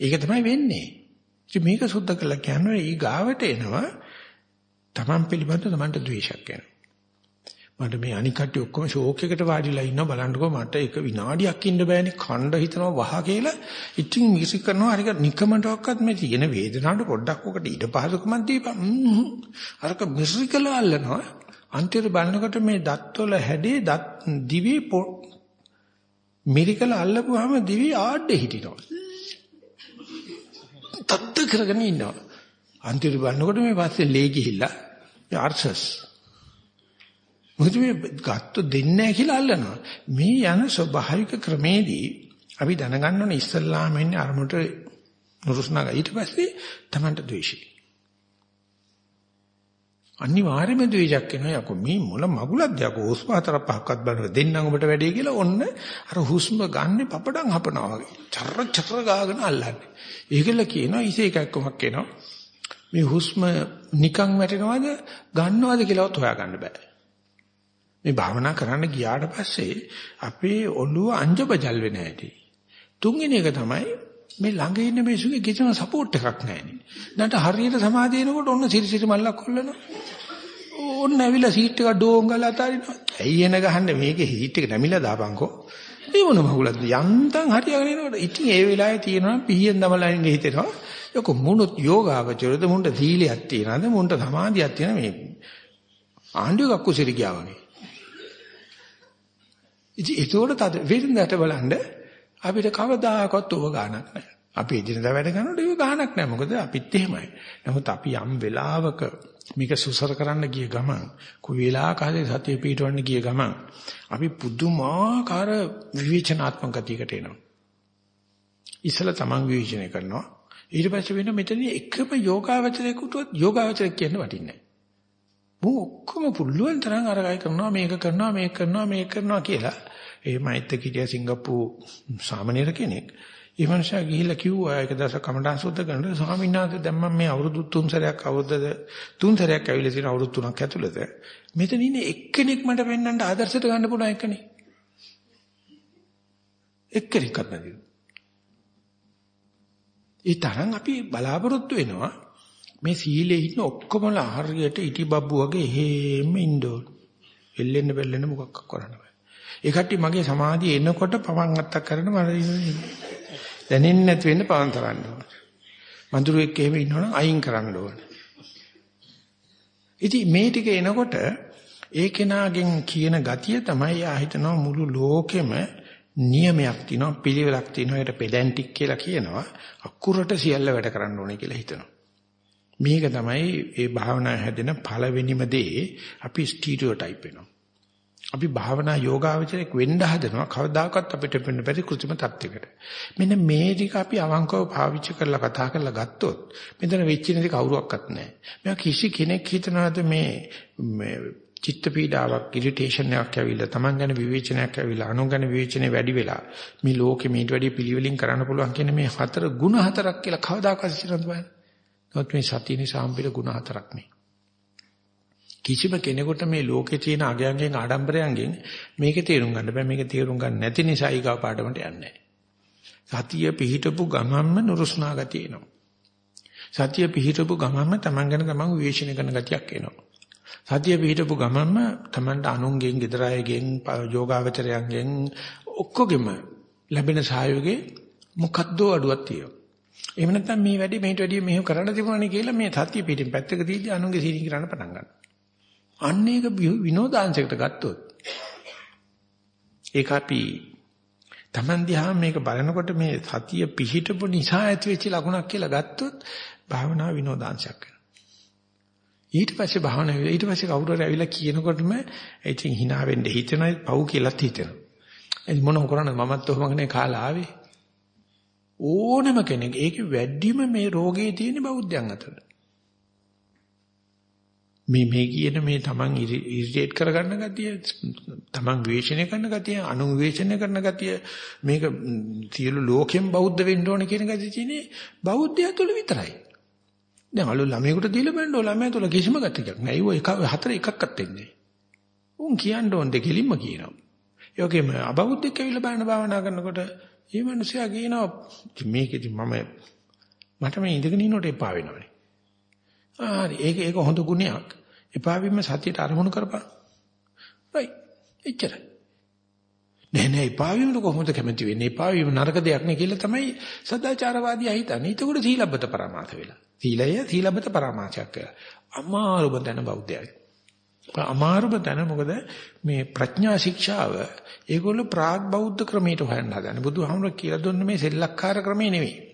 ඒක තමයි වෙන්නේ. ඉතින් මේක සුද්ධ කළා කියන්නේ ඊ ගාවට එනවා Taman පිළිබඳ Tamanට ද්වේෂයක් එනවා. මට මේ අනික් කට්ටිය ඔක්කොම ෂෝක් එකට වාඩිලා ඉන්නවා. බලන්නකෝ මට එක විනාඩියක් ඉන්න බෑනේ. කණ්ඩ හිතනවා වහ කියලා. ඉතින් මියුසික් කරනවා හරියට නිකමටවත් මේ තියෙන වේදනාවට පොඩ්ඩක් ඔකට ඉඩ පහසුකමක් දීපන්. අරක මියුසිකල අල්ලනවා. අන්තිමට බලනකොට මේ දත්වල හැඩේ දත් දිවි මිරිකල අල්ලපුවාම දිවි ආඩේ හිටිනවා. තත්ත කරගෙන ඉන්නවා. අන්තිමට බලනකොට මේ පස්සේ ලේ ගිහිල්ලා ආර්සස් මොකද මේ ගත්ත දෙන්නේ නැහැ කියලා අල්ලනවා. මේ යන ස්වභාවික ක්‍රමේදී අපි දැනගන්න ඕනේ ඉස්සල්ලාම එන්නේ අරමුණට නුරුස්නාග ඊට පස්සේ Tamanට ද්වේෂය. අනිවාර්යයෙන්ම ද්වේෂයක් එනවා. යකෝ මේ මොන මගුලක්ද? යකෝ හුස්ම හතර පහක්වත් බලන දෙන්නම් ඔබට වැඩේ කියලා ඔන්න අර හුස්ම ගන්න පපඩම් හපනවා වගේ. චර චර ගාගෙන අල්ලන්නේ. ඒකල කියනවා ඉසේ එකක් කොමක් එනවා? මේ හුස්ම නිකන් වැටෙනවද ගන්නවද කියලාවත් හොයාගන්න බෑ. මේ භාවනා කරන්න ගියාට පස්සේ අපේ ඔළුව අංජබජල් වෙන හැටි. තුන්වෙනි එක තමයි මේ ළඟ ඉන්න මිනිස්සුගේ කිසිම සපෝට් එකක් නැහැ නේ. නැන්ට හරියට සමාධිය එනකොට ඔන්න සිරිසිරි මල්ලක් කොල්ලනවා. ඕන්න ඇවිල්ලා සීට් එක ඩෝංගල අතාරිනවා. ඇයි එන ගහන්නේ මේකේ හීට් එක නැමිලා දාපන්කෝ. ඒ මොන මගුලක්ද යන්තම් හරියගෙන එනකොට ඉතින් ඒ වෙලාවේ තියෙනවා පිහියෙන් දමලා ඉන්නේ හිතෙනවා. යක මුණුත් යෝගාවචරද මුණ්ඩ සීලයක් තියනද මුණ්ඩ සමාධියක් තියෙන මේ ආණ්ඩුවක් කුසිරි ගියා වගේ. ඉතින් ඒතකොට තද වෙරින්දට බලන්න අපිට කවදාකවත් ඕව ගානක් නැහැ. අපි එදිනදා වැඩ කරනකොට ඒක ගානක් නැහැ. මොකද අපිත් එහෙමයි. නමුත් අපි යම් වෙලාවක මේක සුසර කරන්න ගිය ගමන් කොයි වෙලාවක හරි සතිය පිටවන්න ගිය ගමන් අපි පුදුමාකාර විවේචනාත්මක ගතියකට එනවා. ඉස්සලා තමන් විවේචනය කරනවා. ඊට පස්සේ වෙන මෙතන එකම යෝගාවචරයකටවත් යෝගාවචරයක් කියන්න වටින්නේ නැහැ. මෝ ඔක්කොම පුළුවන් තරම් අරගයි කරනවා මේක කරනවා මේක කරනවා මේක කරනවා කියලා එහෙමයිත් කිටිය සිංගප්පූ සාමනීර කෙනෙක්. ඒ මනුස්සයා ගිහිල්ලා කිව්වා ඒක දවසක් කමඩාන් සුද්ධ කරනකොට ස්වාමීන් වහන්සේ දැන් මම මේ අවුරුදු තුන් සැරයක් අවුරුද්ද තුන් සැරයක් ඇවිල්ලා තියෙන අවුරුදු තුනක් ඇතුළත මෙතන ඉන්නේ එක්කෙනෙක් මට පෙන්වන්න ආදර්ශයට ගන්න පුළුවන් එකනේ. එක්කෙනෙක්වත් නැතිව. ඒ තරම් අපි බලාපොරොත්තු වෙනවා මේ සීලේ ඉන්න ඔක්කොමලා හරියට ඉටි බබ්බු වගේ එහෙම ඉන්න ඕන. එල්ලෙන්න බෙල්ලෙන්න මොකක් කරන්න බෑ. ඒ කට්ටිය මගේ සමාධිය එනකොට පවන් අත්තක් කරන මම දැනෙන්නේ නැති වෙන්න පවන් තරන්න ඕන. මඳුරුවෙක් එහෙම ඉන්නවනම් අයින් කරන්න ඕන. ඉතින් මේ ටික එනකොට ඒ කෙනාගෙන් කියන ගතිය තමයි ආ හිතනවා මුළු ලෝකෙම නියමයක් තියෙනවා පිළිවෙලක් තියෙනවා ඒකට පෙඩැන්ටික් කියලා කියනවා අකුරට සියල්ල වැඩ කරන්න ඕනේ කියලා හිතනවා. මේක තමයි ඒ භාවනා හැදෙන පළවෙනිම දේ අපි ස්ටීරියෝටයිප් වෙනවා. අපි භාවනා යෝගාවචරයක් වෙන්න හදනවා කවදාකවත් අපිට වෙන්න බැරි කෘත්‍රිම තත්යකට. මෙන්න මේ ටික අපි අවංකව පාවිච්චි කරලා කතා කරලා ගත්තොත් මෙතන වෙච්ච නැති කවුරුවක්වත් නැහැ. මේ කිසි කෙනෙක් හිතනවාද මේ මේ චිත්ත පීඩාවක් ඉරිටේෂන් එකක් ඇවිල්ලා Taman ගැන විවේචනයක් ඇවිල්ලා අනුන් ගැන විවේචනේ වැඩි වෙලා මේ ලෝකෙ මීට වැඩි පිළිවෙලින් කරන්න පුළුවන් කියන මේ හතර ಗುಣ හතරක් කියලා කවදාකවත් හිතනවද බලන්න. නමුත් මේ සතිය නිසා හම්බෙල ಗುಣ හතරක් නේ. කිසිම කෙනෙකුට මේ ලෝකේ තියෙන අගයන්ගෙන් ආඩම්බරයන්ගෙන් මේක තේරුම් ගන්න බෑ. මේක තේරුම් ගන්න නැති නිසා ඊගා පාඩමට යන්නේ සතිය පිහිටපු ගමන්ම නුරුස්නා ගතිය එනවා. සතිය පිහිටපු ගමන්ම Taman ගැන Taman විවේචනය කරන ගතියක් එනවා. සතිය පිහිටපු ගමන්ම Tamanට අනුන්ගෙන් gedarayegen යෝගාවචරයන්ගෙන් ඔක්කොගෙම ලැබෙන සහයෝගේ මොකද්ද අඩුවක් තියෙනවා. එහෙම නැත්නම් මේ වැඩි මේට වැඩිය මෙහෙම කරන්න තිබුණානේ කියලා මේ සතිය පිටින් පැත්තක තියදී අනුන්ගේ සීනි කරන්න පටන් ගන්නවා. අන්න ඒක විනෝදාංශයකට ගත්තොත් ඒක අපි Taman දිහා මේක බලනකොට මේ සතිය පිහිටපු නිසා ඇති වෙච්ච ලකුණක් කියලා ගත්තොත් භාවනා විනෝදාංශයක් වෙනවා. ඊට පස්සේ භාවනා ඊට පස්සේ කවුරු හරි ඇවිල්ලා කියනකොටම ඉතින් hina වෙන්න හිතෙනවා පව් කියලාත් හිතෙනවා. එනි මොන කරන්නේ මමත් ඔහොමනේ කාලා ආවේ. ඕනම කෙනෙක් ඒකේ වැඩිම මේ රෝගේ තියෙන බෞද්ධයන් අතර. මේ මේ කියන මේ තමන් ඉරිටේට් කරගන්න ගතිය තමන් විවේචනය කරන ගතිය අනු විවේචනය කරන ගතිය මේක සියලු ලෝකෙම බෞද්ධ වෙන්න ඕන කියන ගතිය තියෙන්නේ බෞද්ධය තුළ විතරයි. දැන් අලු ළමයෙකුට දීලා බලන්න ඕන ළමයා තුළ කිසිම ගතියක් නැහැ ඒක එක හතර එකක්වත් වෙන්නේ උන් කියන්න ඕන දෙකෙලින්ම කියනවා. ඒ වගේම අබෞද්ධෙක් ඇවිල්ලා බලන භාවනා කරනකොට මේ මිනිසයා කියනවා මේකෙදි මම මට මේ ඉඳගෙන ඉන්නකොට එපා වෙනවනේ. ආ ඒක ඒක හොඳ ගුණයක්. එපා වීම සතියට අරමුණු කරපන්. right. එච්චරයි. නෑ නෑ එපා වීමට කොහොමද කැමති වෙන්නේ? එපා වීම නරක දෙයක් නේ කියලා තමයි සදාචාරවාදී හිතන්නේ. ඒකට සීලබ්බත පරමාර්ථ වෙලා. සීලය සීලබ්බත පරමාර්ථයක් කියලා. අමාරුම දැන බෞද්ධයයි. අමාරුම දැන මොකද මේ ප්‍රඥා ශික්ෂාව ඒගොල්ලෝ ප්‍රාග් බෞද්ධ ක්‍රමයට හොයන්න හදන්නේ. බුදුහාමුදුරුවෝ කියලා දුන්නේ මේ සෙල්ලක්කාර ක්‍රමේ නෙවෙයි.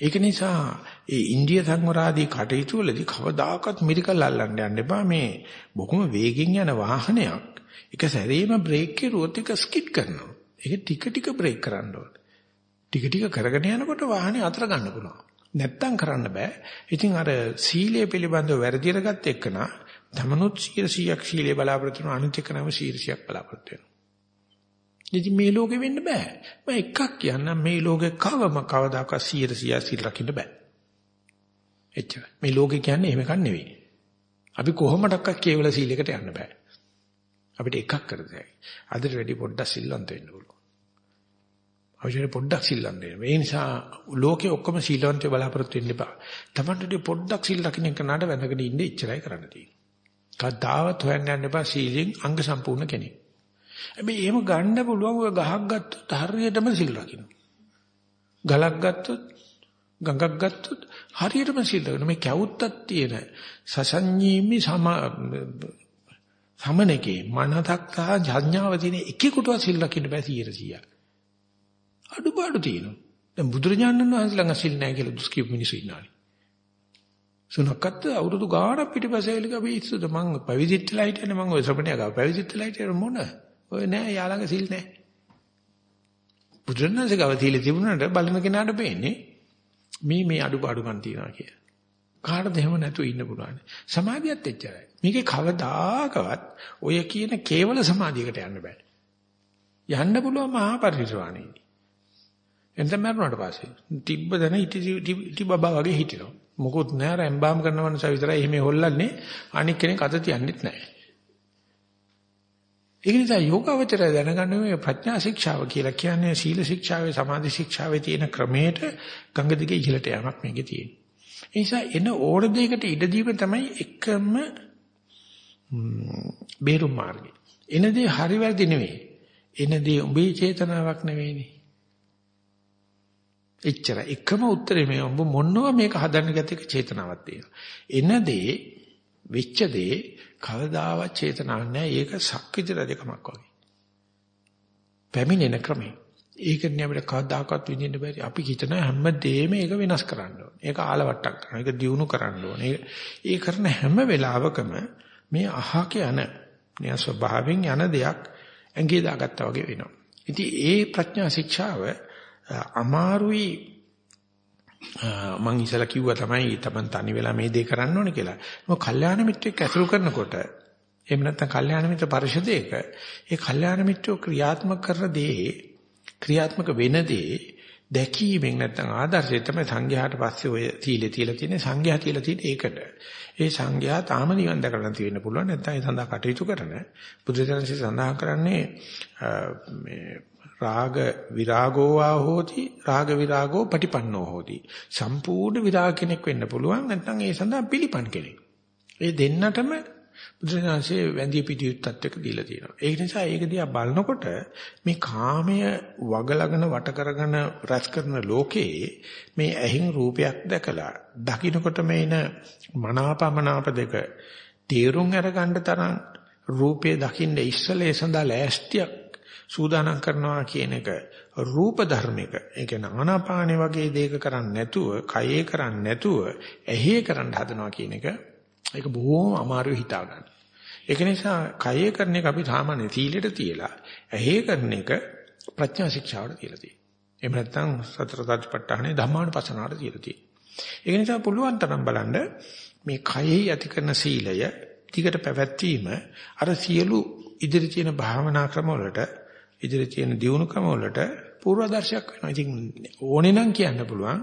ඒක නිසා ඒ ඉන්දිය සංවරාදී කටයුතු වලදී කවදාකවත් මිරිකල් අල්ලන්න යන්න එපා මේ බොහොම වේගෙන් යන වාහනයක් එක සැරේම බ්‍රේක් කෙරුවොත් ඒක ස්කිඩ් කරනවා. ඒක ටික ටික බ්‍රේක් කරන්න ඕනේ. ටික ටික කරගෙන යනකොට වාහනේ අතර ගන්න පුළුවන්. නැත්තම් කරන්න බෑ. ඉතින් අර සීලය පිළිබඳව වැරදියට ගත්ත එක්කන තමනුත් 100ක් සීලය බලාපොරොත්තු වෙන අනිත් එකනම 100ක් බලාපොරොත්තු වෙනවා. ඉතින් මේ ලෝකෙ වෙන්න බෑ. මම එකක් කියන්නම් මේ ලෝකේ කවම කවදාකවත් 100 100 සිල් රකින්න බෑ. එච්චරයි. මේ ලෝකේ කියන්නේ එහෙම එකක් නෙවෙයි. අපි කොහොමඩක්වත් කේවල සීලයකට යන්න බෑ. අපිට එකක් කරදයි. අදට වැඩි පොඩ්ඩක් සිල්වන්ත වෙන්න ඕන. අවශ්‍යයි පොඩ්ඩක් සිල්වන්ත වෙන්න. ඒ නිසා ලෝකේ ඔක්කොම සීලවන්තය බලාපොරොත්තු වෙන්න එපා. Tamanට පොඩ්ඩක් සිල් රකින්න එක නඩ වැඳගෙන ඉන්න ඉච්චරයි කරන්න තියෙන්නේ. කවදාවත් හොයන්න යන්න එපා සීලෙන් අංග සම්පූර්ණ කෙනෙක්. හැබැයි එහෙම ගන්න පුළුවන් ඔය ගහක් ගත්තොත් හරියටම සිල් රකින්න. ගලක් ගත්තොත් ගඟක් ගත්තොත් හරියටම සිල් රකින්න. මේ කැවුත්තක් තියෙන සසඤ්ඤීමි සම සමනකේ මනතක් සහ ඥාව තියෙන එකෙකුටවත් සිල් රකින්න බෑ 100%. අඩුපාඩු තියෙනවා. දැන් බුදුරජාණන් වහන්සේ ළඟ සිල් නැහැ කියලා දුස් කියපු මිනිස්සු ඉන්නවානේ. සුනක්කත් අවුරුදු ගාණක් පිටිපස්සේ එලික අපි ඉස්සුද මං පැවිදිත්ලා හිටියනේ මං ඔය ශ්‍රමණයා ගාව පැවිදිත්ලා හිටියේ මොන ඔය නෑ යාළඟ සිල් නෑ. බුදුරණන්සේ ගාව තියලා තිබුණාට බලන කෙනාට පේන්නේ මේ මේ අඩුපාඩුකම් තියනවා කියලා. කාටද එහෙම නැතුව ඉන්න පුළුවන්. සමාධියත් එච්චරයි. මේකේ කවදාකවත් ඔය කියන කේවල සමාධියකට යන්න බෑ. යන්න පුළුවන් මහා පරිනිර්වාණයේදී. එතන මරුණාට පස්සේ තිබ්බ දන ඉටි ඉටි බබා වගේ හිටිනවා. මොකොත් නෑ රැම්බාම් කරන මනුස්සය විතරයි එහෙම හොල්ලන්නේ අනික් කෙනෙක් අත තියන්නෙත් නෑ. ඒක නිසා යෝගාවචරය දැනගන්න මේ ප්‍රඥා ශික්ෂාව කියලා කියන්නේ සීල ශික්ෂාවේ සමාධි ශික්ෂාවේ තියෙන ක්‍රමයට ගංග දිගේ ඉහළට යamak මේකේ තියෙනවා. ඒ නිසා එන ඕන දෙයකට ඉඩ දීම තමයි එකම බේරුම් මාර්ගය. එන දේ හරි වැරදි නෙවෙයි. එන දේ උඹේ චේතනාවක් නෙවෙයිනේ. එච්චර එකම උත්තරේ මේ උඹ මොනවා මේක හදන්න ගැතේක චේතනාවක් තියෙනවා. එන දේ වෙච්ච දේ කවදාවත් චේතනාවක් නැහැ. ඒක සක්විති රජකමක් වගේ. පැමිණෙන ක්‍රමය. ඒක නේ අපිට කවදාකවත් විඳින්න බැරි. අපි හිතන හැමදේම ඒක වෙනස් කරන්න ඕනේ. ඒක ආලවට්ටම් කරනවා. ඒක දියුණු කරන්න ඕනේ. ඒ කරන හැම වෙලාවකම මේ අහක යන න්‍යා ස්වභාවයෙන් යන දෙයක් ඇඟේ දාගත්තා වගේ වෙනවා. ඉතින් ඒ ප්‍රඥා ශික්ෂාව අමාරුයි මං ඉස්සලා කිව්වා තමයි තමන් තනි වෙලා මේ දේ කරන්න ඕනේ කියලා. මොකද කල්යාණ මිත්‍රෙක් ඇසුරු කරනකොට එහෙම නැත්නම් කල්යාණ මිත්‍ර පරිශදයක ඒ කල්යාණ මිත්‍රෝ ක්‍රියාත්මක කරන දේ ක්‍රියාත්මක වෙන දේ දැකීමෙන් නැත්නම් ආදර්ශය තමයි සංඝයාට පස්සේ ඔය තීලේ තියලා තියෙන්නේ සංඝයා තියලා තියෙන්නේ ඒකට. ඒ සංඝයා තාම නිවන් දැකලා තියෙන්න පුළුවන් නැත්නම් ඒ සඳහා කටයුතු කරන බුදුසසුනේ සඳහන් කරන්නේ මේ රාග විරාගෝ වා හෝති රාග විරාගෝ පටිපන්නෝ හෝති සම්පූර්ණ විරාග කෙනෙක් වෙන්න පුළුවන් නැත්නම් ඒ සඳහා පිළිපන් කෙනෙක්. ඒ දෙන්නටම බුදුසසුනේ වැඳිය පිටියුත්තත් එක්ක දීලා තියෙනවා. ඒ නිසා ඒක දිහා බලනකොට මේ කාමය වගලගෙන වට කරගෙන රැස් කරන ලෝකේ මේ ඇහින් රූපයක් දැකලා දකින්නකොට මේන මනාපමනාප දෙක තේරුම් අරගන්න තරම් රූපේ දකින්න ඉස්සලේ සඳහා ලෑස්තියක් සූදානම් කරනවා කියන එක රූප ධර්මික ඒ කියන්නේ ආනාපානෙ වගේ දෙයක කරන්නේ නැතුව කයේ කරන්නේ නැතුව ඇහි කරන්න හදනවා කියන එක ඒක බොහොම අමාරුයි හිතා ගන්න. ඒක නිසා කයේ කරන එක අපි සාමාන්‍ය සීලෙට තියලා ඇහි කරන එක ප්‍රඥා ශික්ෂාවට තියලා තියෙනවා. එහෙම නැත්නම් සතර සතිපට්ඨානේ ධම්මානුපස්සනාවට තියලා තියෙනවා. ඒක නිසා පුළුවන් තරම් බලන්න මේ කයෙහි ඇති කරන සීලය ටිකට පැවැත්වීම අර සියලු ඉදිරි තියෙන භාවනා ක්‍රම වලට ඉදිරි තියෙන දියුණු ක්‍රම වලට පූර්වදර්ශයක් වෙනවා. ඉතින් ඕනේ නම් කියන්න පුළුවන්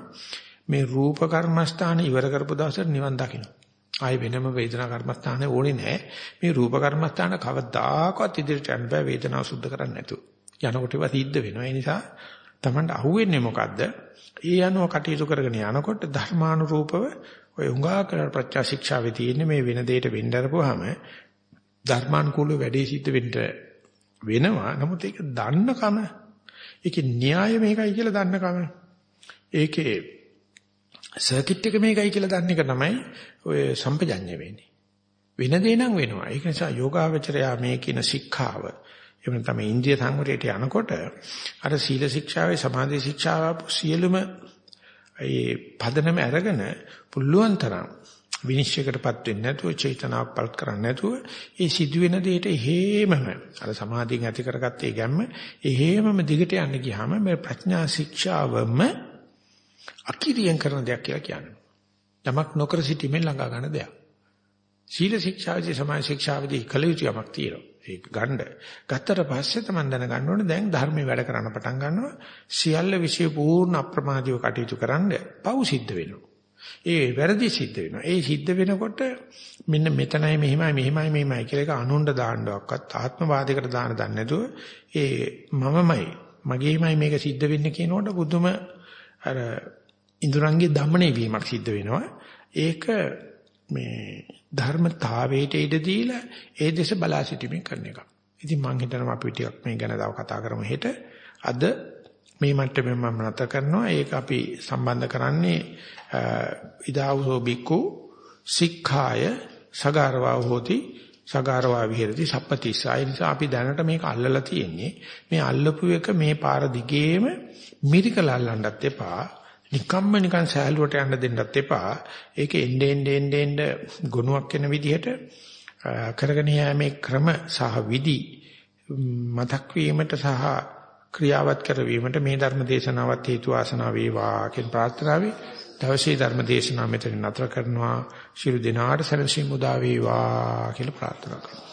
මේ රූප කර්මස්ථාන ඉවර කරපු දවසට නිවන් දකින්න. ආය වෙනම වේදනා කර්මස්ථාන ඕනේ නැහැ. මේ රූප කර්මස්ථාන කවදාකවත් ඉදිරියට යන්න බෑ වේදනාව සුද්ධ කරන්න නැතුව. යනකොට ඒවා සිද්ධ වෙනවා. ඒ නිසා Tamanට අහුවෙන්නේ මොකද්ද? ඒ අනුව කටයුතු කරගෙන යනකොට ධර්මානුරූපව ඔය උඟා කර ප්‍රත්‍යා ශික්ෂාවේ තියෙන්නේ මේ වෙන දෙයකට වෙන්න අරපුවාම ධර්මානුකූල වැඩේ සිද්ධ වෙන්න වෙනවා. නමුත් ඒක දන්නකම ඒකේ න්‍යාය මේකයි කියලා දන්නකම ඒකේ සර්කිට් එක මේකයි කියලා දන්න එක තමයි ඔය සම්පජඤ්ඤය වෙන්නේ. වෙන දේ නම් වෙනවා. ඒක නිසා යෝගාවචරයා මේ කියන ශික්ෂාව එහෙම තමයි ඉන්ද්‍රිය සංවරයට යනකොට අර සීල ශික්ෂාවේ සමාධි ශික්ෂාව සියලුම ඒ පදනම අරගෙන පුළුවන් තරම් විනිශ්චයකටපත් වෙන්නේ නැතුව චේතනාවක් පල්ත් කරන්නේ නැතුව ඒ සිදුවෙන දෙයට හේමම අර සමාධියෙන් ඇති කරගත්තේ ගැම්ම එහෙමම දිගට යන්න ගියාම මේ ප්‍රඥා ශික්ෂාවම අකිරියෙන් කරන දෙයක් කියලා කියන්නේ. යමක් නොකර සිටීමෙන් ළඟා ගන්න දෙයක්. සීල ශික්ෂාවේදී සමාජ ශික්ෂාවේදී කල යුතු යමක් තියෙනවා. ඒක ගන්න. ගත්තට පස්සේ තමයි දැනගන්න ඕනේ දැන් ධර්මයේ වැඩ කරන්න පටන් ගන්නවා. සියල්ල විශ්ේ පූර්ණ අප්‍රමාදීව කටයුතු කරන්න පව් සිද්ධ වෙනවා. ඒ වැරදි සිද්ධ වෙනවා. ඒ සිද්ධ වෙනකොට මෙන්න මෙතනයි මෙහිමයි මෙහිමයි මෙහිමයි කියලා එක අනුණ්ඩ දාන්නවක්වත් ආත්මවාදයකට දාන දන්නේ නැතුව ඒ මමමයි මගේමයි මේක සිද්ධ වෙන්නේ කියනකොට පුදුම අර ඉඳුරංගේ দমনය වීමක් සිද්ධ වෙනවා. ඒක මේ ධර්මතාවයට ඉඩ දීලා ඒ දෙස බලා සිටීමෙන් කරන එක. ඉතින් මම හිතනවා අපි ටිකක් මේ ගැන තව කතා කරමු හෙට. අද මේ මට්ටමේ මම නැත කරනවා. ඒක අපි සම්බන්ධ කරන්නේ ඉදාවසෝ බික්කු සික්ඛාය සගාරවා හෝති සගාරවා විහෙරති සප්පතිස්සයි නිසා අපි දැනට මේක අල්ලලා තියෙන්නේ මේ අල්ලපු එක මේ පාර දිගේම මිරිකල අල්ලන්නත් එපා නිකම්ම නිකන් සෑහලුවට යන්න දෙන්නත් එපා. ඒක එnde ende ende ende ගුණයක් වෙන විදිහට කරගෙන යෑමේ ක්‍රම සහ විදි මතක් වීමට සහ ක්‍රියාවත් කරවීමට මේ ධර්ම දේශනාවත් හේතු ආසනාව වේවා කියන ප්‍රාර්ථනාවයි. දවසේ ධර්ම දේශනාව මෙතන නතර කරනවා. ශිරු දිනාට සැනසීම උදා වේවා කියලා ප්‍රාර්ථනා කරනවා.